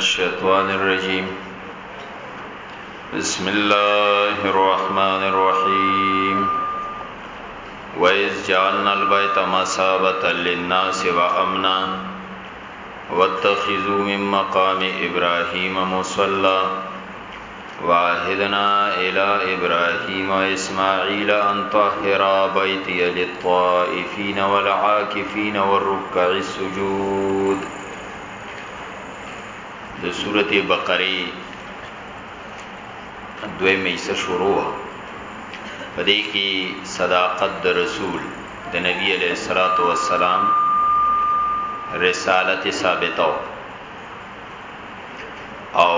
الشيطان الرجيم بسم الله الرحمن الرحيم وإذ جعلنا البيت مسابة للناس وأمنا واتخذوا من مقام إبراهيم مصلى وعهدنا إلى إبراهيم وإسماعيل أن طهرا بيتي للطائفين والعاكفين والركع السجود د سورته بقره دوی مېسه شروع په دې کې صداقت د رسول د نبی علیہ الصلات والسلام رسالت ثابتو او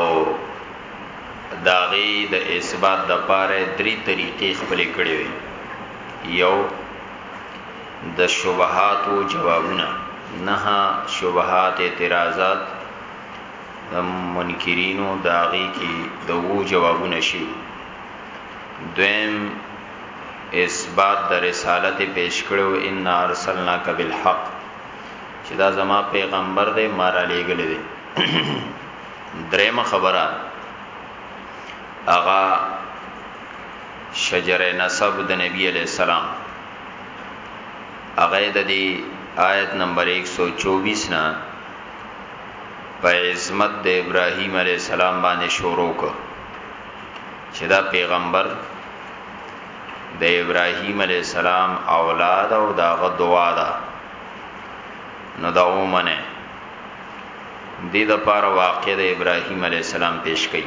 داغه د اثبات د پاره درې طریقې خپل کړې وي یو د شبهاتو جوابونه نه شبهات اعتراضات د منکرینو داغي کې د وو جوابونه شي دویم اثبات د رسالت پیش کړو ان ارسلنا کبل حق چې دا زما پیغمبر دی ما را لېګل دی درېم خبره اغا شجره نسب د نبی علی السلام هغه د دې آیت نمبر 124 نه په عظمت د ابراهیم علی السلام باندې شروع کو چې دا پیغمبر د ابراهیم علی السلام اولاد او داغه دعا ده نو دا ومنه دې د پاره واقع د ابراهیم علی السلام پیش کړي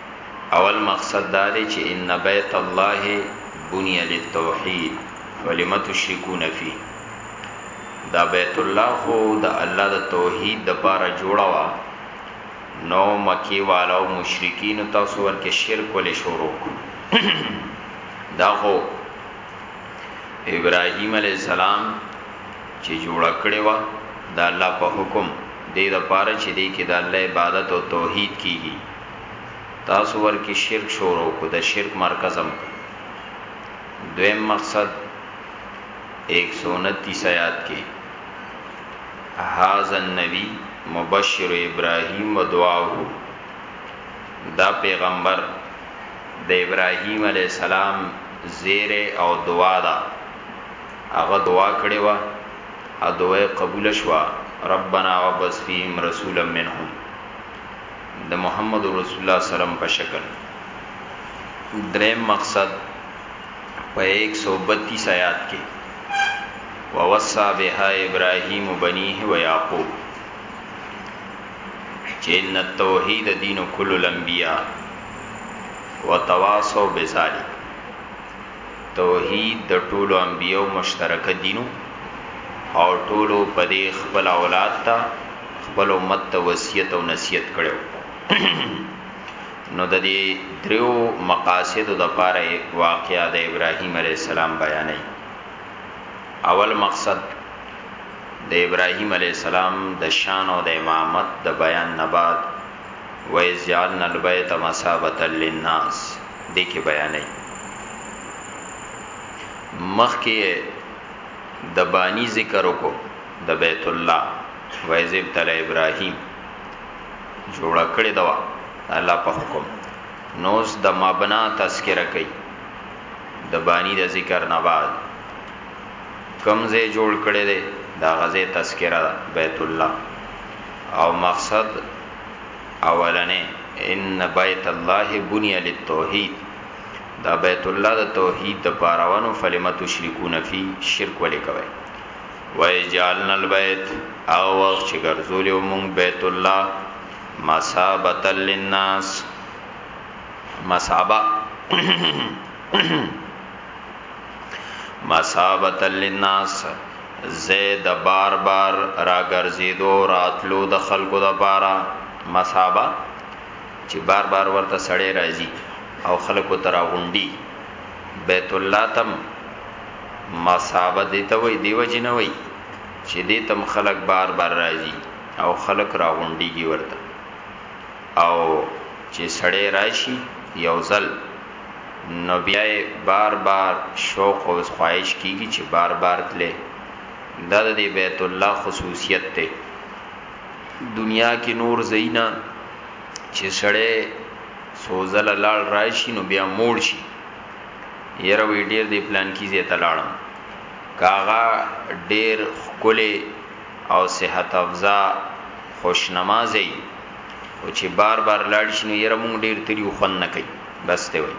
اول مقصد دا دی چې ان بیت الله بنی للتوحید فلم تشرکون فی دا بیت الله خو د الله د توحید د پاره جوړه وا نو مکی والا او مشرکین تاسو ورکه شرک ولې شروع دا خو ابراهیم علی السلام چې جوړ کړي وا د الله په حکم دې د پاره چې دې کې د الله عبادت او توحید کیږي تاسو ورکی شرک شروع کو د شرک مرکز هم کړ دویم مقصد 129 آیات کې هاذا النبی مبشر ابراهیم و دعاه دا پیغمبر د ابراهیم علی السلام زیر او دعا دا هغه دعا کړې و ا دعا قبول شوه ربنا وبس فیهم رسولا منهم د محمد رسول الله سلام په شکل دریم مقصد په 132 آیات کې ووصى بها ابراهيم بنيه ويعقوب چې ان التوحید دین کل الانبیاء وتواصوا بذلک توحید د ټولو انبیاو مشترکه دین ؤ او ټولو په دې خپل اولاد ته خپل امت ته وصیت او نصیحت کړو نو د دې دریو مقاصد د پاره واقعا د ابراهیم علی السلام بیانې اول مقصد د ابراهیم علی السلام د شان او د امامت د بیان نه بعد وَإِذْ جَعَلْنَا الْبَيْتَ مَثَابَةً لِلنَّاسِ دې کې بیانې مخکې د بانی ذکر وکړو د بیت الله وایز ابتل ابراهیم جوړ کړی دوا الله په حکم نوز د مبنا تذکرہ کوي د بانی د ذکر نه بعد کمزه جوړ کړی دی دا غزه تذکرہ بیت الله او مقصد اولنې ان بیت الله بنی للتوحید دا بیت الله د توحید د پاروانو فلمت تشریکون فی شرک ولې کوي ویجعلنا البیت او وخت چې ګرځول یو مونږ بیت الله مسابت للناس مسابه مثابتا للناس زید بار بار را ګرځیدو راتلو د خلکو د پاره مثابه چې بار بار ورته سړی راځي او خلکو ترا غونډي بیت الله تم مثابه دی ته وای دیو جنوي چې دې تم خلک بار بار راځي او خلک را غونډيږي ورته او چې سړی راشي یو ځل نو بیا یې بار بار شوق او خواهش کیږي چې بار بار تلې دا د بیت الله خصوصیت ته دنیا کې نور زینا چې سړې سوزل لاړ راشي نو بیا موړ شي یره وی ډیر دی پلان کی زی تلاړم کاغا ډیر خکلی او صحت افزا خوش نمازی او چې بار بار لاړ شي نو یره مونږ ډیر تریو خون نه کوي بس دی وای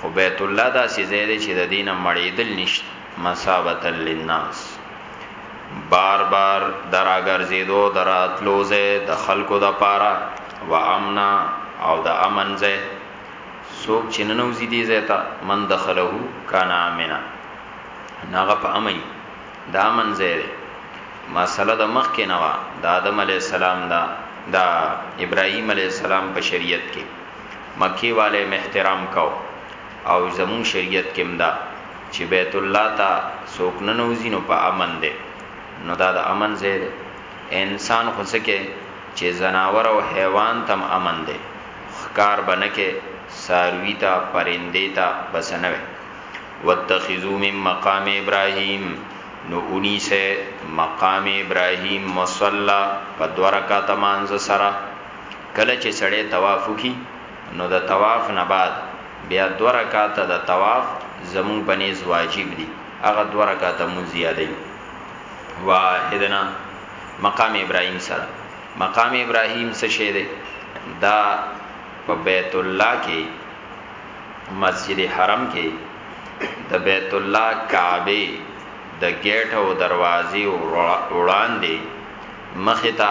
خو بیت الله دا سی زیره چې د دینه مړیدل نشته مسابت للناس بار بار دراګر زیدو دراتلو زه د خلکو د پاره و امنا او د امن زه سوک چې ننو زیدي زه تا من دخلو کان امنا ناغه په امي د امن زه مسله د مخ کې نوا د آدم علی السلام دا دا ابراهیم علی السلام په شریعت کې مکی والو هم احترام کاوه او زموږ شریعت کې هم ده چې بیت الله ته څوک ننوځي نو په امن دی نو دا د امن ځای دی انسان خو څه کې چې ځناور او حیوان تم امن دی ښکار به نه کې ساروی ته پرندې ته بس نه وي واتخذوا من مقام ابراهيم نو اونی سے مقام ابراهيم مصلا په دوه رکعات مانځ سره کله چې سړی طواف وکړي نو د طواف نه بعد بیا دوه رکعته د طواف زمونږ په نیز واجب دي هغه دوه رکعته مونږ زیادوي واحدنا مقام ابراهیم سره مقام ابراهیم څه شی دی دا په بیت الله کې مسجد حرم کې د بیت الله کعبه د گیټ او دروازې وړاندې مخه ته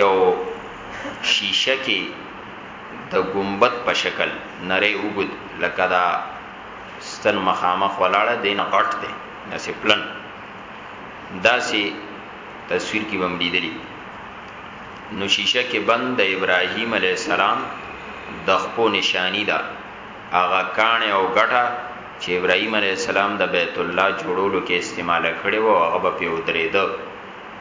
یو شیشه کې د ګمبت په شکل نری وګد لکه دا ستن مخامخ ولاړه دین غټ دی نسې پلن داسې تصویر کې بم لیدلی نو شیشه کې بند د ابراهیم علی السلام د خپو نشانی دا هغه کان او غټه چې ابراهیم علی السلام د بیت الله جوړولو کې استعمال کړي وو هغه په ودرېده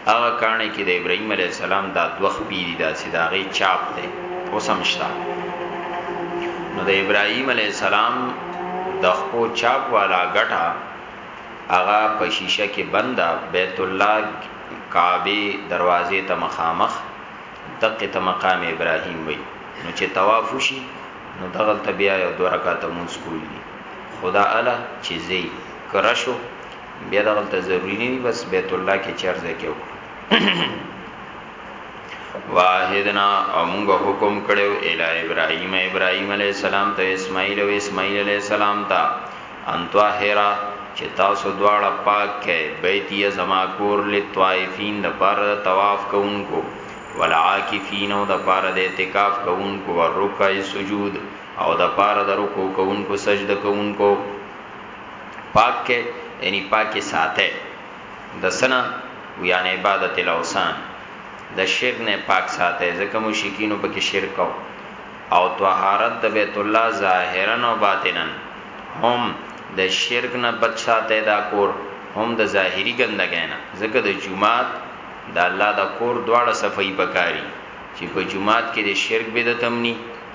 هغه کانه کې د ابراهيم عليه السلام دا دوخ پیری دا چې دا غي چاپ دی اوسمشتا نو د ابراهيم عليه السلام د خپو چاپ والا غټه هغه په شیشه کې بندا بیت الله کعبه دروازې ته مخامخ دقه ته مقام ابراهيم وي نو چې طواف وشي نو دغه ته بیا یو دوه رکعات مونږ کولی خدا اعلی چې زی کرشو بیا دغلته ضروری نه دی بس بیت الله کې چرځه کې وکړو واحدنا او موږ حکم کړو الی ابراهیم ابراهیم علی السلام ته اسماعیل او اسماعیل علی السلام ته ان طاهرا چې تاسو دواړه پاک کړئ بیتی زما کور لطائفین د پر طواف کوونکو والعاکفین او د پر د اعتکاف کوونکو او رکوع سجود او د پر د رکوع کوونکو سجده کوونکو پاک کې یعنی پاکي ساته د سنا یعنی عبادت الاوثان د شرک نه پاک ساته ځکه مشکینو پکې شرک او طهارت د بیت الله ظاهرا او باطنا هم د شرک نه بچ ساته دا کور هم د ظاهری ګندګی نه ځکه د جمعات د الله د کور دواړه صفای پکاري چې په جمعات کې د شرک بدعت امني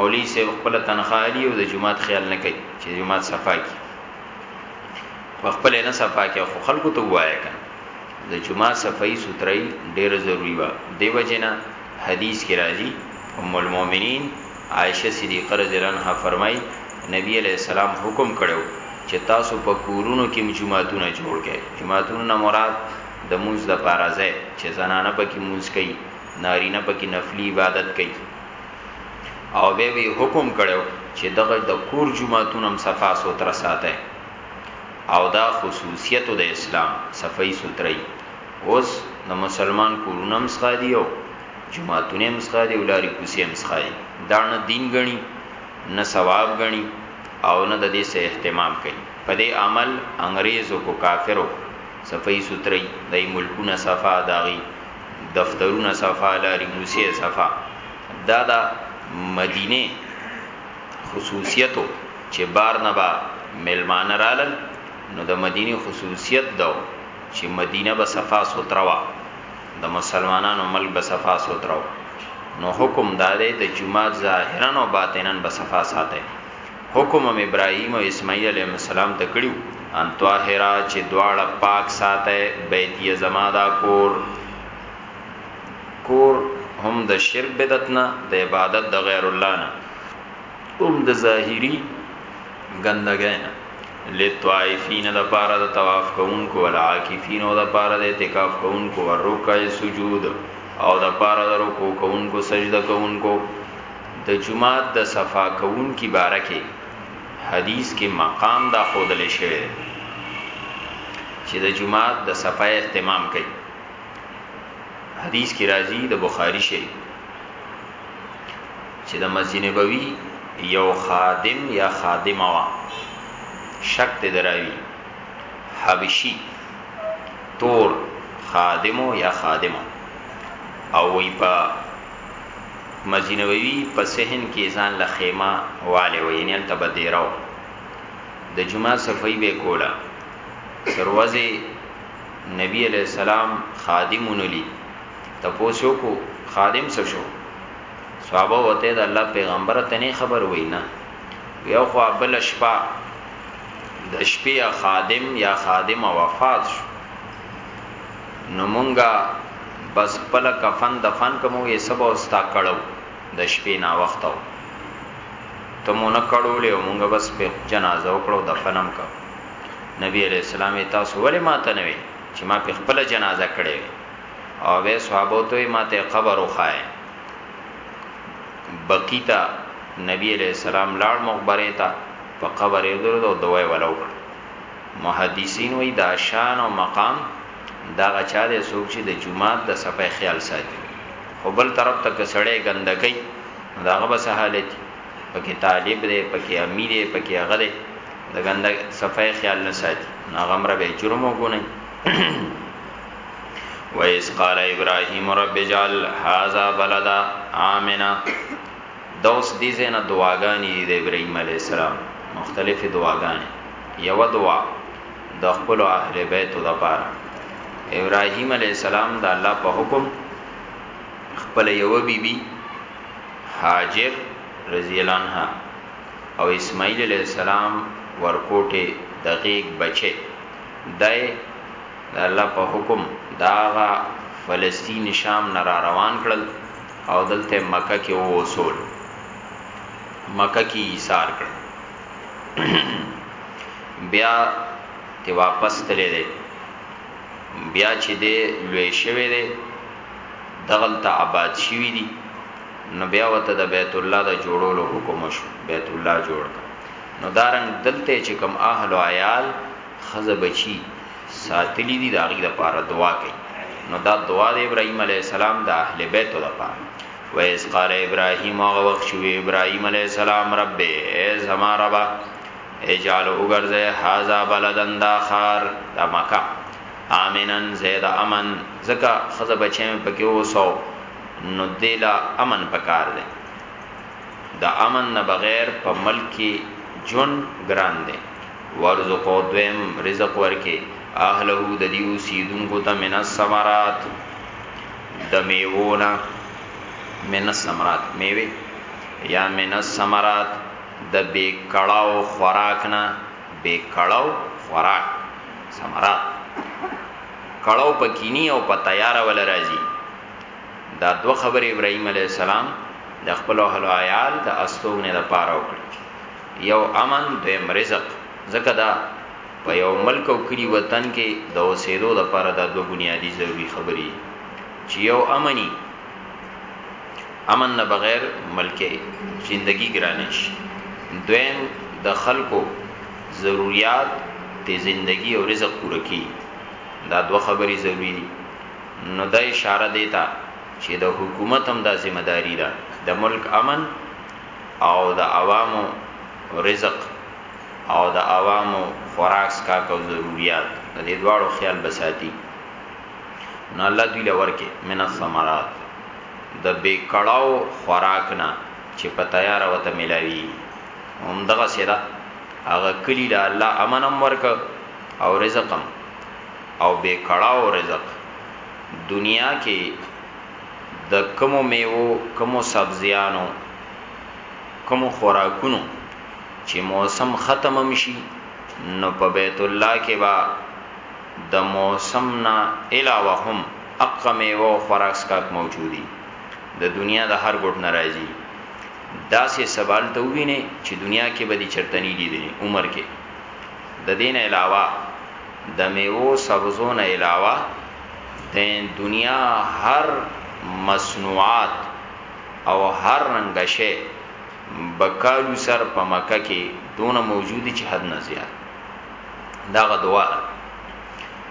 مولوی صاحب خپل تنخواه الی او د جمعات خیال نه کوي چې جمعات صفا کی خپل نه صفا کی خو خلکو ته وایي کنه د جمعه صفای سترای ډیره ضروری و دیو جنا حدیث کې راځي ام المؤمنین عائشه صدیقه رضی الله عنها فرمای نبی علیہ السلام حکم کړو چې تاسو په کورونو کې جمعهتون جوړ کړئ جمعهتون نه مراد د مونږ د پارازه چې زنانه پکې مونږ کوي نارینه پکې نفلی عبادت کوي او به وی حکم کړو چې دغه د کور جمعهتونم صفا سوتره ساته او دا خصوصیت د اسلام صفای سوتري اوس د مسلمان کورونم سخادي او جمعهتونه مسخادي ولاري کوسي مسخادي دا نه دین غني نه ثواب غني او نه د دې سه اهتمام کوي په دې عمل انګريزو کو کافرو صفای سوتري دای ملکونه صفا داغي دفترونه صفا لاری موسی صفا دا دا مدینه خصوصیتو چې بار نه با ملمان رالل نو د مدینه خصوصیت دو چې مدینه به صفا سوترا وا د مسلمانانو ملک به صفا سوترا نو حکم داده د جمعه ظاهرا او باطنا به صفا ساته حکم هم ابراهیم او اسماعیل علیهم السلام ته کړیو ان طاهرا چې دواړه پاک ساته بیتی زما دا کور کور هم د شرک بدعت نه د عبادت د غیر الله نه هم د ظاهری ګندګۍ نه لطائفین د پاره د طواف کوونکو والعاکفین او د پاره د اعتکاف کوونکو ورکع سجود او د پاره د رکوع کوونکو سجده کوونکو د جومات د صفا کوونکي باره کې حدیث کې مقام دا خودلې شوی دی چې د جمعات د صفای اهتمام کوي حدیث کې راځي د بخاری شریف چې د مسجد نبوي یو خادم یا خادمه وا شک ته دراوي حبشي تور خادمو یا خادمه او وی په مسجد نبوي په صحن کې ځان له خیمه والي و یعنی الته به دیره و د جمعه صفای به کوله سروازه نبی علیہ السلام خادمون لی تپوسو کو خادم څه شو صحابه وته د الله پیغمبر ته نه خبر وینا یو خو بل شپه د شپې خادم یا خادم وفات شو نو مونږه بس خپل کفن دفن کوم یې سبا استا کړو د شپې نا وختو ته مونږ کړو له مونږ بس په جنازه وکړو دفنم کا نبی علیہ السلام تاسو ولې ماته نه وي چې ما په خپل جنازه کړې او به صحابه ته ماته قبر وخای بقیتا نبی علیہ السلام لاړ مخبره تا په قبر یې درو دوه ولو کړ محدثین وایي دا شان او مقام د هغه چا دی څوک چې د جومات د صفای خیال ساتي خو بل طرف ته که سړی ګنده کوي د هغه به څه حالت وي پکې طالب دی پکې امیر دی پکې هغه دی د ګنده صفای خیال نه ساتي نو هغه مره به جرم وګڼي وَإِذْ قَالَ إِبْرَاهِيمُ رَبِّ اجْعَلْ هَذَا بَلَدًا آمِنًا دا اوس دې ځای نه دعاګانې دي د ابراهیم علیه السلام مختلفې دعاګانې یوه دعا د خپل اهل بیتو دپاره ابراهیم علیه السلام د الله په حکم خپل یوه بیبي هاجر رضی الله عنها او اسماعیل علیه السلام ورکوټه دقیق بچي دای د الله په حکم داغه فلسطین شام نه را روان کړل او دلته مکه کې و وسول مکه کې ایثار کړ بیا ته واپس تللی دی بیا چې دی لوی شوی دی دغلت آباد شوی دی نو بیا وته د بیت الله د جوړولو حکم شو بیت الله جوړ نو دارنګ دلته چې کم اهل او عیال خزه بچی ساتلی دي دا غي د پاره دعا کوي نو دا دعا د ابراهيم عليه السلام د اهل بیت لپاره ویس قال ابراهيم او وخت شو ابراهيم عليه السلام رب ای زما رب اجعل وګرځه هاذا بلدن دا خار دا مکه امنن زید امن زکه خزه بچیم پکې وسو نو دیلا امن پکار دی دا امن نه بغیر په ملک کې جون ګران دی ورزقو دویم رزق ورکی اهله د دیو سیدونکو ته من الثمرات د میوونه من الثمرات میوه یا من الثمرات د بی کړهو خوراک نه بی کړهو خوراک ثمرات کړهو پکینی او په تیار ول راځي دا دو خبر ابراهیم علی السلام د خپل اهل عیال د استوګنې لپاره وکړي یو امن دویم رزق ځکه دا په یو ملک او کلی وطن کې د اوسېدو لپاره دا دوه بنیادی ضروری خبرې چې یو امني امن نه بغیر ملک زندگی ګرانش دویم د خلکو ضرورت د زندگی او رزق پوره کی دا دوه خبرې ضروری دي نو دا اشاره دیتا چې د حکومت هم دا ذمہ داری ده دا د ملک امن او د عوامو رزق او د عوامو خوراک سکاک او ضرورت د دې دواړو خیال بساتی نو الله دوی لور کې من الثمرات د بیکړاو خوراک نه چې په تیار وته ملاوي هم دغه سره هغه کلی له الله امنم ورک او رزقم او بیکړاو رزق دنیا کې د کومو مېوو، کومو سبزیانو، کومو خوراکونو چې موسم ختم هم شي نو په بیت الله کې با د موسم نه علاوه هم اقا میوه او خوراک سکاک موجودي د دنیا د هر ګټ ناراضي دا سه سوال ته ویني چې دنیا کې به دي چرتنی دي دي عمر کې د دین علاوه د میوه سبزو نه علاوه د دنیا هر مصنوعات او هر رنګ شی بکالو سر په مکه کې دونه موجودی چې حد نه زیات داغه دعا ده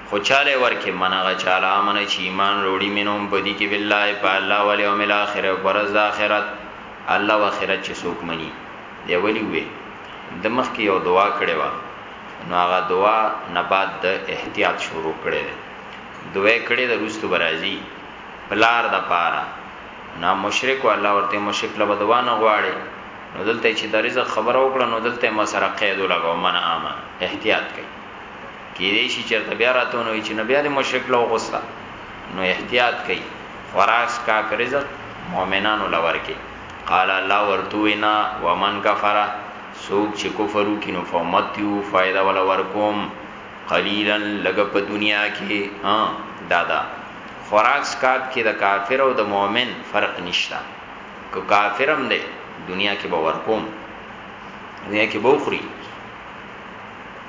خو چاله ورکه منغه چاله امن چې ایمان وروړي مينوم بدی کې بالله په الله والي او مل اخر او پرز اخرت الله واخرت چې سوک مني دی ولی وی د مخکې یو دعا کړې و نو هغه دعا نه بعد د احتیاط شروع کړي دي دعا کړي د روستو برازي پلار د پاره نه مشرک الله ورته مشرک له دعا نه غواړي نو دلته چې د رزق خبر او کړه نو دلته ما سره قید لګاو من امن احتیاط کوي کې دې شي چې بیا راتونه وي چې نبي علي مشرک له غوسه نو احتیاط کوي خراس کا رزق مؤمنانو لور کې قال الله ورته ووی نه ومن کفر څوک چه کفر وکی نو فامتعو فایده وله ورکوم قلیلا لږه په دنیا کی ها داده خوراک سکاک کی د کافر او د مؤمن فرق نشته که کافر هم ده دنیا کی به ورکوم دنیا کی به وخوری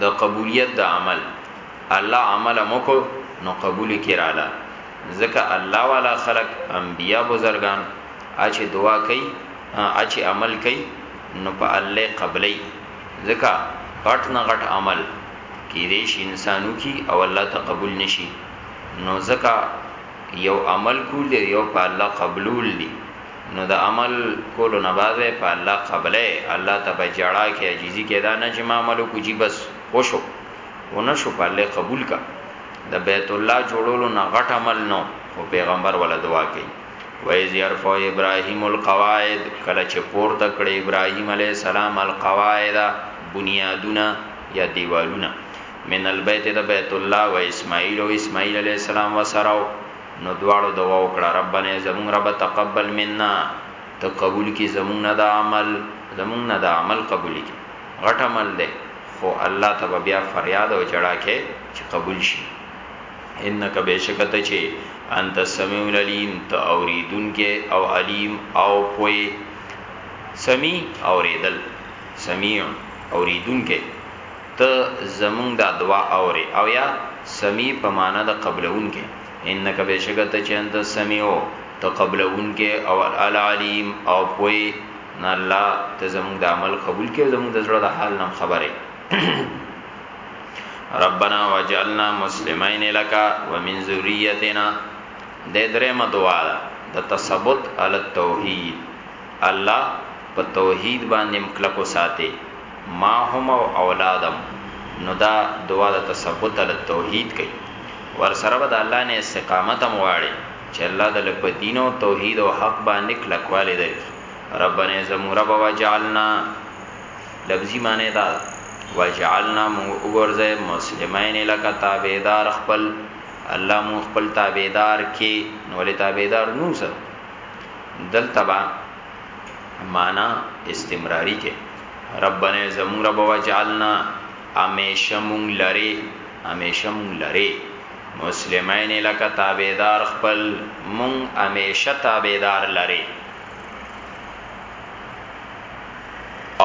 د قبولیت د عمل الله عمل مکو نو قبول کراله ځکه الله والا خلق انبیا بزرگان اچ دعا کوي اچ عمل کوي نو په الله قبلې ځکه غټ نه غټ عمل کې دې شي انسانو کی او الله ته قبول نشي نو ځکه یو عمل کول یو په الله قبول دي نو د عمل کولو نه بعد وې په الله قبله الله ته به جړا کې عجیزي کې دا نه چې ما عملو کو جی بس وشو ونشو په الله قبول کا د بیت الله جوړولو نه غټ عمل نو او پیغمبر ولا دعا کوي وایز يرفع ابراهيم القواعد کله چې پور تکړه ابراهيم عليه السلام القواعد بنيادونه یا دیوالونه من البيت د بیت الله و اسماعیل او اسماعیل عليه السلام وسراو نو دواړو دعا وکړه، ربنا ای زموږ ربه تقبل منا ته قبول کړي زموږ نه دا عمل، زموږ نه دا عمل قبول کړي، غټ عمل دی خو الله ته به بیا فریاد او ژړا کوې چې قبول شي، انک بېشکه ته چې انت السمیع العلیم ته اورېدونکی او علیم او پوه، سمیع اورېدل، سمیع اورېدونکی. ته زموږ دا دعا اورې او یا سمیع په معنی د قبلوونکی انک بېشکه ته چې انت السمیع ته قبلوونکی او العلیم او پوه نه الله ته زموږ د عمل قبول کې او زموږ د زړه د حال نم خبره ربنا وجعلنا مسلمین لك ومن ذریتنا د درې مدواله د تثبت علی التوحید الله په توحید باندې م کلک وساتې ما هم او اولادم نو دا دعا د تثبت علی التوحید کوي ورسره به د الله نه استقامت هم غواړي چې الله د لپاره دین او توحید او حق باندې کلکواله درکې ربنا زمو رب وجعلنا لفظی معنی دا وجعلنا مو وګرځه مسلمانین لک تابعدار خپل الله مو خپل تابعدار کې نو له تابعدار نو سره دلته با معنا استمراری کې ربنا زمون رب وجعلنا امیشه مونږ لره امیشه مونږ لره مسلمانین لکه تابعدار خپل مونږ امیشه تابعدار لره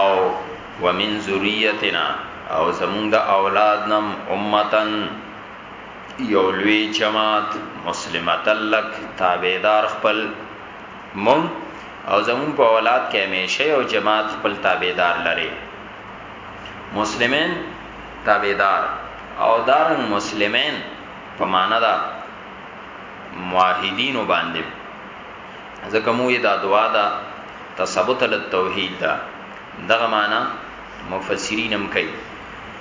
او ومن ذریتنا او زمون د اولاد نم امتن یو لوی جماعت مسلمت لک تابعدار خپل مون او زمون په اولاد کې همیشه یو جماعت خپل تابعدار لري مسلمین تابعدار او دارن مسلمین په معنا دا موحدین باندې ځکه مو دا دعا دا تثبت للتوحید دا دغه معنا مفسرین هم کوي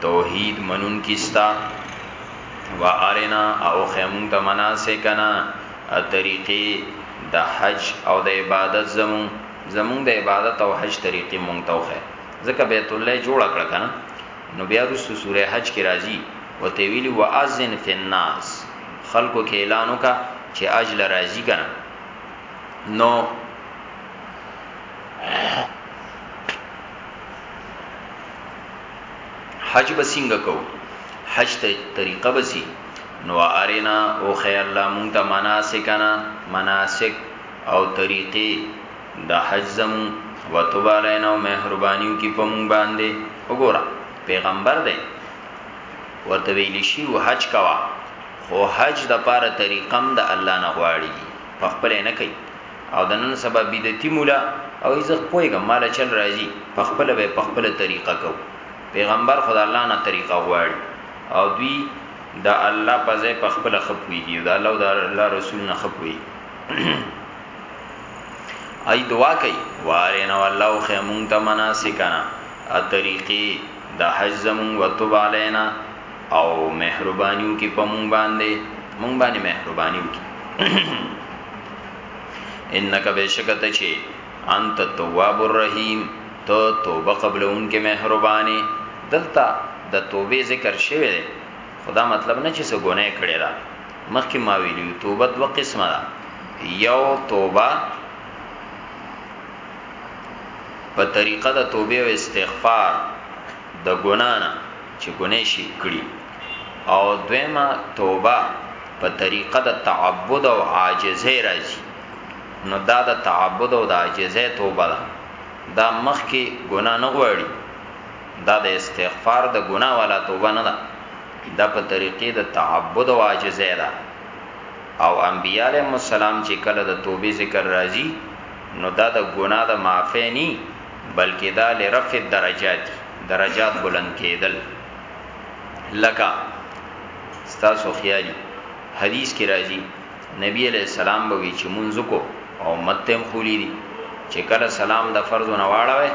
توحید منونکي ستا و ارنا او خیمون ته مناسکنا طریقې د حج او د عبادت زمون زمون د عبادت او حج طریقې مونږ توخه ځکه بیت الله جوړ کړ کنه نو بیا رسو سوره حج کې راځي وته ویلی واذن فی الناس خلکو کې اعلان وکا چې اجل راځي کنه نو حج به سنګه کو حج ته طریقه بسی نو ارنا او خی الله مونږ ته مناسکنا مناسک او طریقې د حج زمون وتوب علینا او مهربانیو کی په مونږ باندې وګوره پیغمبر دی ورته ویل شي او حج کوا خو حج د پاره طریقم د الله نه غواړي په خپل نه کوي او د نن سبا بدعتي مولا او زه پوهیږم مال چل راځي په خپل به په خپل طریقه کو پیغمبر خدای الله نه طریقه غواړي او دوی د الله په ځای په خپل خپويږي او د الله او د الله رسول نه خپوي ای دعا کوي وارنا والله خیمون تمنا سکنا ا طریقې د حج زمون وتوب علینا او مهربانیو کې پمون باندې مون باندې مهربانیو کې انک بشکت چی انت تواب الرحیم تو توبه قبلون کې مهرباني دلته د توبې ذکر شوی دی خدا مطلب نه چې څه ګناه کړی دا مخکې ما ویلی توبه دوه قسمه ده یو توبه په طریقه د توبې او استغفار د ګنا نه چې ګناه شي کړی او دویمه توبه په طریقه د تعبد او عاجزه راځي نو دا د تعبد او د عاجزه توبه ده دا مخ کې ګناه نه غواړي دا د استغفار د ګناه والا توبه نه ده دا په طریقې د تعبد او عاجزه ده او انبیاله مسالم چې کله د توبې ذکر راځي نو دا د ګناه د معافی نه بلکه دا لرفع الدرجات درجات بلند کېدل لکه ستاسو خیالي حدیث کې راځي نبی علیہ السلام به وی چې مونږ کو او متم خولی دي چې کله سلام د فرض نه واړوي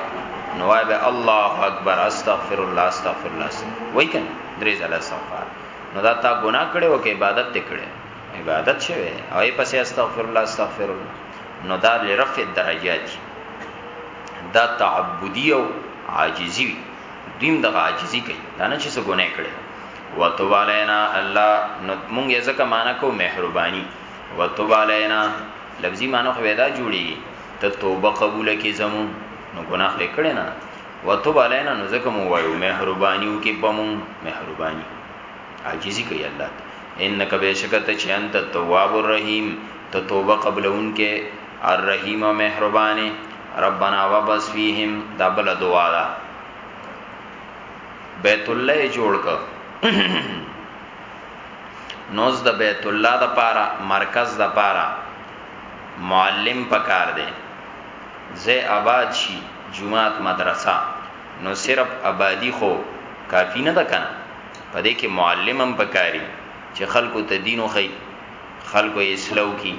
نو وای به الله اکبر استغفر الله استغفر الله وای کنه درې ځله استغفار نو دا تا ګناه کړو کې عبادت ته کړې عبادت شوه او یې پسې استغفر الله استغفر الله نو دا لرفع درجه دي دا تعبدی او عاجزی وي دیم د عاجزی کوي دا نه چې څه ګناه کړي وتوب علینا الله نو مونږ یې ځکه معنا کو مهرباني وتوب علینا لفظي معنا خو ودا جوړي ته توبه قبول کی زمون نو ګناه دې کړي نه وتوب علینا نو ځکه مو وایو مهرباني او کې بمون مهرباني عاجزی کوي الله انک بشکته چې انت تواب الرحیم ته توبه قبلونکی الرحیم مهربان یې ربنا وبس فیهم دا بل دعا ده بیت الله جوړ ک نوز د بیت الله د پاره مرکز د پاره معلم پکار دی زه آباد شي جمعات مدرسه نو صرف آبادی خو کافی نه ده کنه پدې کې معلم هم پکاري چې خلکو ته دینو خي خلکو یې اصلاح وکړي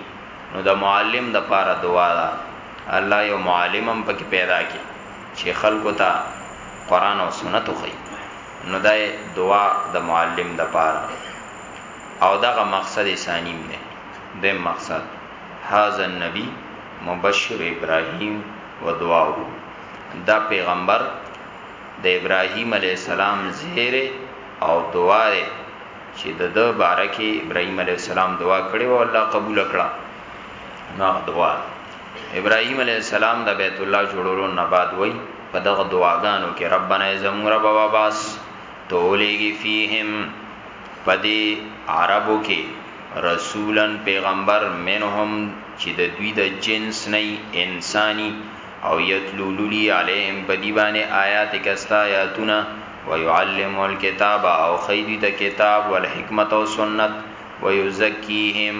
نو د معلم د پاره دعا ده الله یو معلم هم پکې پیدا کړي چې خلکو ته قران او سنت وخی نو دا دعا د معلم د پاره او دغه مقصد ثانیم نه د مقصد هاذ النبی مبشر ابراهیم و دعاو دا پیغمبر د ابراهیم علی السلام زیره او دعا چی د ده باره کی ابراهیم علیه السلام دعا کړی وه او الله قبول کړه نو هغه دعا ابراهیم علیه السلام د بیت الله جوړولو نه بعد وای په دغه دعاګانو کې ربنا زمون رب واباس تولیږي فیهم پدې عربو کې رسولن پیغمبر منهم چې د دوی د جنس نه انساني او یتلوللی علیهم بدی باندې آیات کستا آیاتونه ويعلمهم الکتاب او ښيي دوی ته کتاب والحکمة او سنت ويزکيهم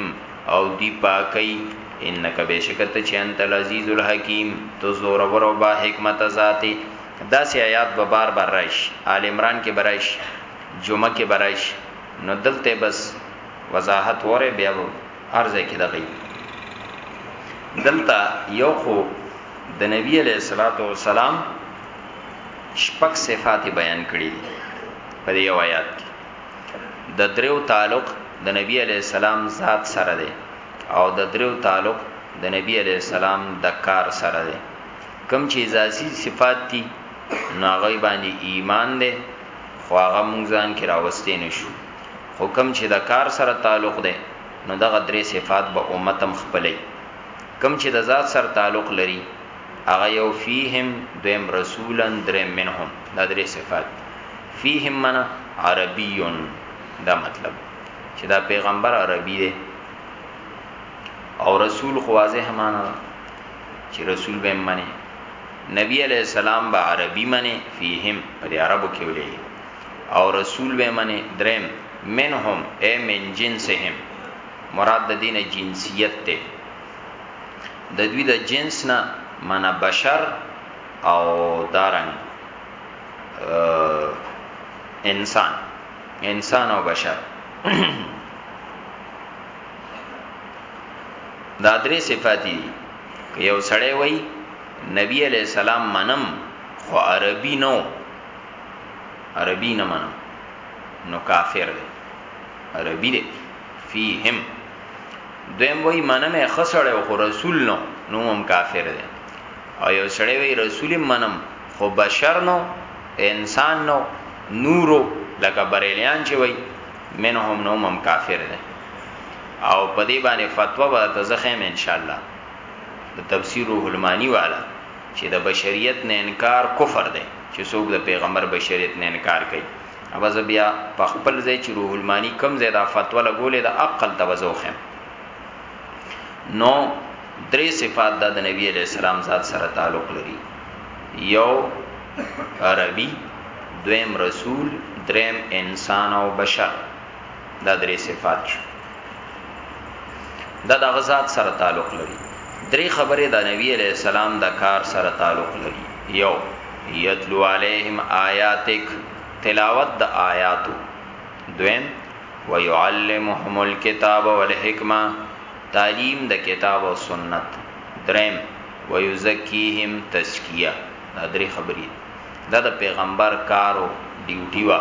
او دوی پاکوي انک بېشکه ته چې انت العزيز الحکيم ته زورور او با حکمته ذات يې داسې ايات به بار بار راشي آل عمران کې به راشي جمعه کې به راشي نو دلته بس وضاحت وره بيا به هر ځای کې دغه دلته يو خو د نبي عليه الصلاة والسلام شپږ صفات بیان کړی دی په دې یو آیات کې د دریو تعلق د نبی علی السلام ذات سره دی او د دریو تعلق د نبی علی السلام د کار سره دی کم چې ذاتی صفات دي ناغی باندې ایمان دی خو هغه مونږ ځان کې راوستې نشو حکم چې د کار سره تعلق دی نو دغه درې صفات به امتم خپلې کم چې د ذات سره تعلق لري هغه یو فیهم دیم رسولا دریم منهم دا درې صفات فیهم منا عربیون دا مطلب چې دا پیغمبر عربی دی او رسول خوازه همانا چې رسول به منی نبی علیہ السلام به عربی منی فیهم په عربو کې ولې او رسول به منی دریم منهم اے من جنسهم مراد د دین جنسیت ته د دوی د جنس نه معنا بشر او دارنګ انسان انسان او بشر دا درې صفات دي یو سړی وای نبی علیہ السلام منم خو عربی نو عربی نه منم نو کافر دی عربی دی فیهم دویم وای منم خسړې او رسول نو نو هم کافر دی او یو سړی وی رسول منم خو بشر نو انسان نو نورو لکه بریلیان چې وای منهم نو هم کافر دی او په دې باندې فتوا به تزخم ان شاء الله د تفسیر روح المانی والا چې د بشریت نه انکار کفر دی چې څوک د پیغمبر بشریت نه انکار کوي اوبه بیا په خپل ځای چې روح المانی کم ځای دا فتوا لګولې د عقل توزوخم نو درې صفات د نبی علی السلام ذات سره تعلق لري یو عربي دویم رسول دریم انسان او بشر دا درې صفات شو دا د غزاد سره تعلق لري درې خبره د نبی علی السلام د کار سره تعلق لري یو یتلو علیہم آیاتک تلاوت د آیاتو دویم ويعلمهم الكتاب والحکمه تعلیم د کتاب او سنت دریم ويزکیهم تزکیه دا درې خبرې دا د پیغمبر کارو ډیوټي وا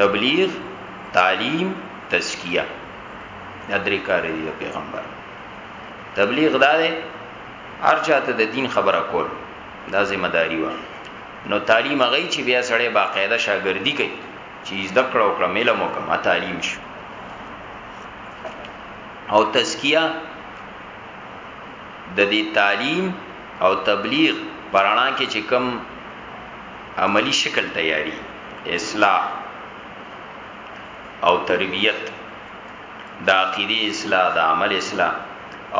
تبلیغ تعلیم تزکیه دا درې کار دي د پیغمبر تبلیغ دا دی ارچاته د دین خبره کول دا ذمہ داری و نو تعلیم غي چې بیا سړی باقاعده شاګردي کوي چې زده کړه او کړه مله مو کما تعلیم شي او تزکیه د دې تعلیم او تبلیغ پرانا کې چې کم عملي شکل تیاري، اصلاح او تربیت، د عقیدې اصلاح، د عمل اصلاح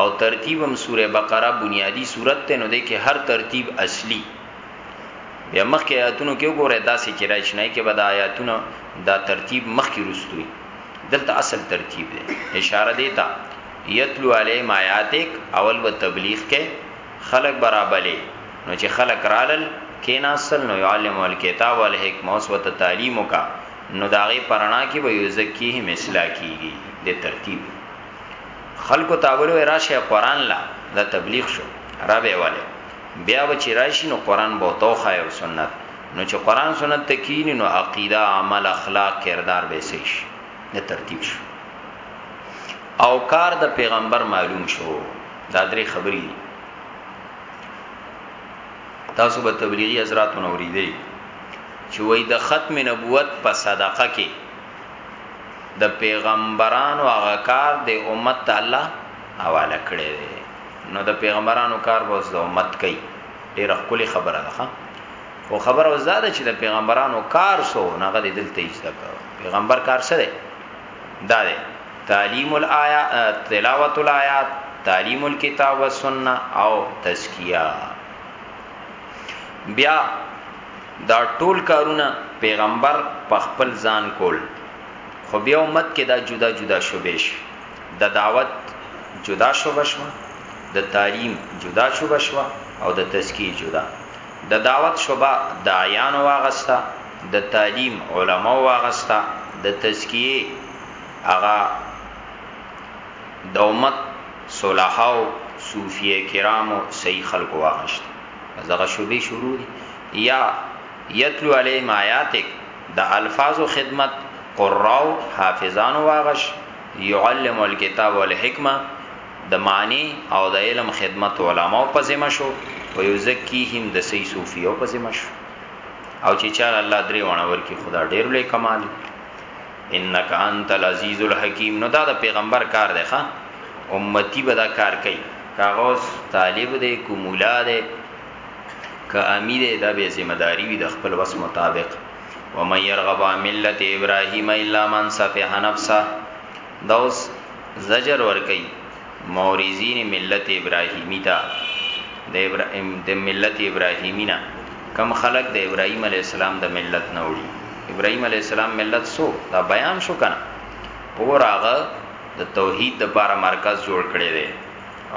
او ترتیب هم سوره بقره بنیادی سورت ته نو ده کې هر ترتیب اصلي بیا مخکې آیاتونو کې وګوره داسې چې راشي نه کې به د آیاتونو دا ترتیب مخکې رستوي دلته اصل ترتیب دی اشاره دیتا یتلو علی مایاتک اول و تبلیغ کې خلک به رابلې، نو چې خلک رالل، کېناستل، نو يعلمهم الکتاب والحکمة، اوس ورته تعليم وکړه، نو د هغې په رڼا کې به يزکيهم اصلاح کېږي، دې ترتيب و، خلکو ته اول وایې راشئ قرآن له، دا تبليغ شو، را به يې ولې، بيا به چې راشي نو قرآن به ورته وښايې او سنت، نو چې قرآن سنت ته کېني نو عقيده، عمل، اخلاق، کردار به يې صحيح شي، دې ترتيب شو او کار د پېغمبر معلوم شو. دا درې خبرې دي تاسو به تبلیغی حضرات نوریدي چې وای د ختم نبوت په صدقه کې د پیغمبرانو هغه کار د امت ته الله حواله کړی دی نو د پیغمبرانو کار به د امت کوي ډیره خولي خبره ده او خبره وزاده چې د پیغمبرانو کار سو نغه دلته یې ځکه پیغمبر کار سره دا دی تعلیم الایا تلاوت الایات تعلیم الکتاب والسنه او تزکیه بیا دا ټول کارونه پیغمبر په خپل ځان کول خو بیا امت کې دا جدا جدا شوبې شو د دعوت جدا شوبه شو د تعلیم جدا شوبه شو او د تزکیه جدا د دعوت شعبه داعیانو واغسته، د تعلیم علماو واغسته، د تزکیې هغه د امت صلحاو، صوفیه کرامو، صحیح خلکو واغشت. بس دغه شعبې شروع دي. یا یتلو علیهم آیاتک د الفاظو خدمت قراو، حافظانو واغش، یعلم الکتاب والحکمه، د معنی او د علم خدمت علماو په ذمه شو و یزکیهم د سی صوفیو په ذمه شو او چې چار الله درې وانه ورکی خدا ډیر لوی کمال انک انت العزیز الحکیم نو دا د پیغمبر کار دی ښا امتی به دا کار کوي کاغوس طالب دی کو مولا دی که امی دی دا به ذمہ داری وي د خپل وس مطابق ومن يرغب عن ملت ابراهيم الا من سفه نفسه دا اوس زجر ورکي مورزین ملت ابراهیمی ته د ابراهیم د ملت ابراهیمی نه کم خلق د ابراهیم علی السلام د ملت نه وړي ابراهیم علی السلام ملت سو دا بیان شو کنه وګور هغه د توحید د پاره مرکز جوړ کړي دي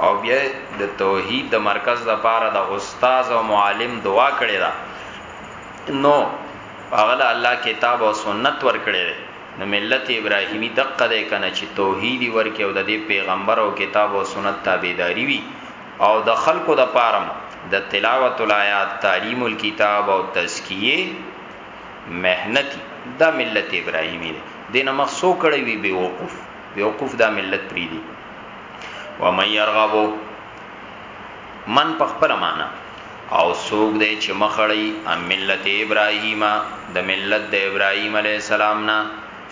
او بیا د توحید د مرکز د پاره د استاد او معلم دعا کړي ده نو هغه الله کتاب او سنت ور کړی دی نو ملت ابراهیمی دقه دی کنه چی توحیدی ورکی او د دی پیغمبر او کتاب او سنت تابعداری وی او د خلکو د پارم د تلاوت الایات تعلیم الکتاب او تزکیه مهنتی دا ملت ابراهیمی دی دینه مخ سو کړی وی بیوقوف بیوقوف دا ملت پریدی و من یرغبو من په خپل معنا او سوګ دې چې مخړی ام ملت ابراهیم د ملت د ابراهیم علی السلام نه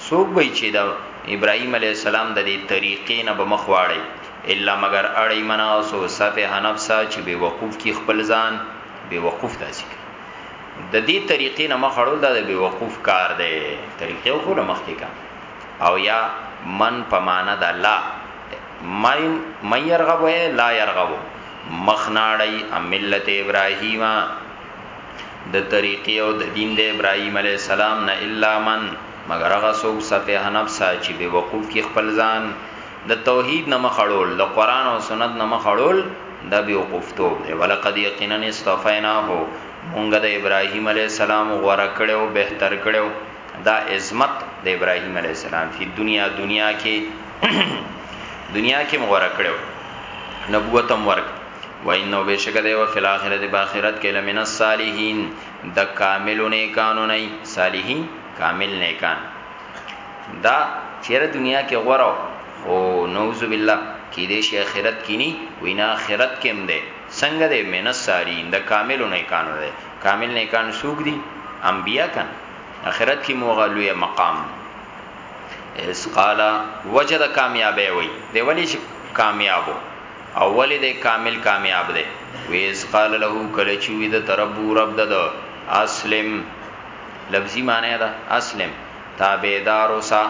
سوګ به چې د ابراهیم علی السلام د دې طریقې نه به مخواړی الا مگر اړی منا او سو صفه نفسه چې به وقوف کی خپل ځان به وقوف داسي د دې طریقې نه مخړول د به وقوف کار دی طریقې خو نه مخکې کا او یا من په معنا د الله ماین مې يرغب وې لا يرغب مخناړی املت ابراهیم د طریقې او د دین د ابراهیم علی السلام نه الا من مگر هغه څوک سفه نفس چې به وقوف کې خپل ځان د توحید نه مخړول د قران او سنت نه مخړول د به وقوف توب دی ولقد یقینا استفینا هو مونږ د ابراهیم علی السلام غوړه کړو بهتر کړو دا عظمت د ابراهیم علی السلام په دنیا دنیا کې دنیا کې مغره کړو نبوت هم ورک و انه بشک دی او فل اخرت باخرت کې لمن الصالحین د کامل نیکانو نه صالحین کامل نیکان دا چیرې دنیا کې غورو او نوذ بالله کې دې شي اخرت کې ني وینا اخرت کې هم ده څنګه دې من الصالحین د کامل نیکانو ده کامل نیکان سوق دي انبیا کن اخرت کې موغلوې مقام اس قال وجه د کامیابی وی دی ولی چې کامیابو او ولی دی کامل کامیاب دی ویس قال له کله چې وی د تربو رب د اسلم لفظی معنی ده اسلم تابعدار اوسا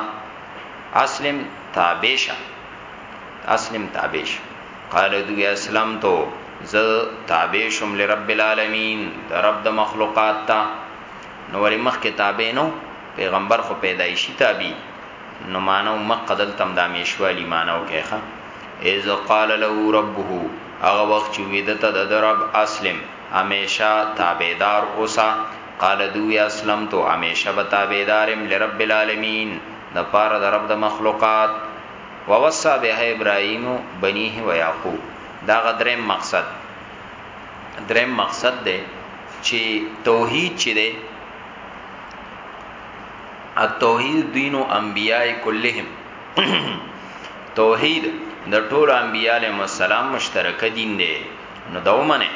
اسلم تابعشا اسلم تابعش قال دو اسلم تو ز تابعشم لرب العالمین د رب د مخلوقات تا نو ولې مخ کې تابع نو پیغمبر خو پیدایشی تابعی نو معنو مقه دلته هم دامیشوالی معنی وکړی ښه اذ قال له ربه هغه وخت چې وی دته دده رب اسلم همیشه تابعدار اوسه قال دو وی اسلمت همیشه به تابعدار یم لرب العالمین دپاره د رب د مخلوقات ووصا بها ابراهیم بنیه و یعقوب دا غ دریم مقصد دریم مقصد ده چې توحید چې ده التوحید دین و انبیاء کلهم توحید د ټول انبیاء علیهم السلام مشترک دین دی نو دا ومنه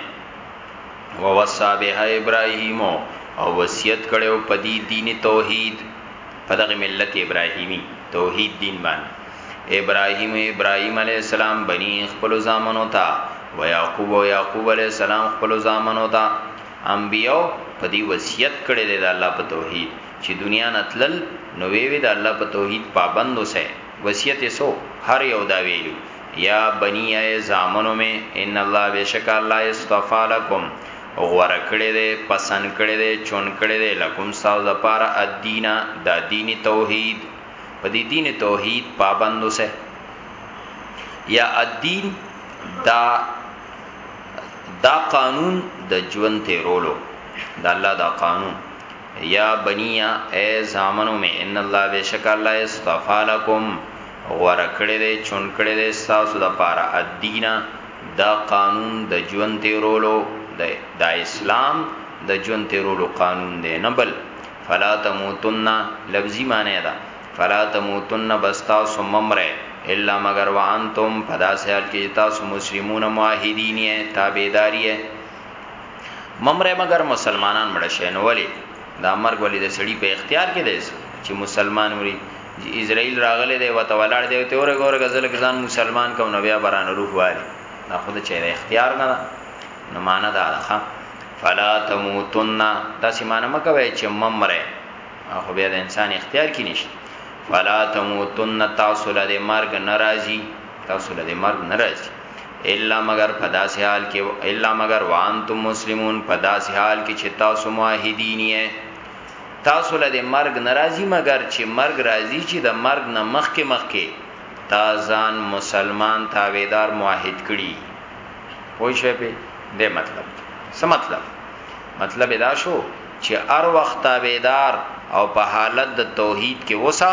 و وصا بها ابراهیم او وصیت کړو په دې دین توحید په دغه ملت ابراهیمی توحید دین باندې ابراهیم ابراهیم علی السلام بنی خپل زامنو ته و یعقوب او یعقوب علی السلام خپل زامنو ته انبیاو په دې وصیت کړی دی د الله په توحید چې دنیا نه تلل نو وی وی د الله په توحید پابند اوسئ وصیت یې سو هر یو دا ویلو یا بنی ای زامنو می ان الله بشک الله استفا لکم غوره کړی دی پسند کړی دی چون کړی دی لکم ساو د پاره ادینا دا دین توحید په دې دین توحید پابند اوسه یا الدین دا دا قانون د ژوند تیرولو د الله دا قانون یا بنیا ای زامنو می ان الله بشک الله استفالکم غوړه کړی دی چون کړی دی تاسو د پاره ادینه دا قانون د ژوند تیرولو د دا اسلام د ژوند تیرولو قانون دی نه بل فلا تموتن لفظی معنی دا فلا تموتن بستا سممره الا مگر وانتم پدا سیال کی تاسو مسلمون موحدین یې تابعداري یې ممره مگر مسلمانان مړ شي نو ولی دا مرګ ولی د سړی په اختیار کې دی چې مسلمان مري اسرائیل راغله دی وته ولاړ دی ته اورګه اورګه ځل ځان مسلمان کوم نو بیا بران روح والی دا خود چې اختیار نه ده نو معنا دا ده فلا تموتن دا سیمانه مکوي چې ممره خو بیا د انسان اختیار کې نشته فلا تموتن تاسو له مرګ ناراضي تاسو له مرګ ناراضي الا مگر پداس حال کې الا مگر وانتم مسلمون پداس حال کې چې تاسو موحدین یې تاسو له مرګ ناراضي مگر چې مرګ راضي چې د مرګ نه مخکې مخکې تا ځان مسلمان تابعدار موحد کړي پوه شئ په دې مطلب څه مطلب مطلب دا شو چه هر وخت تابعدار او په حالت د توحید کې اوسه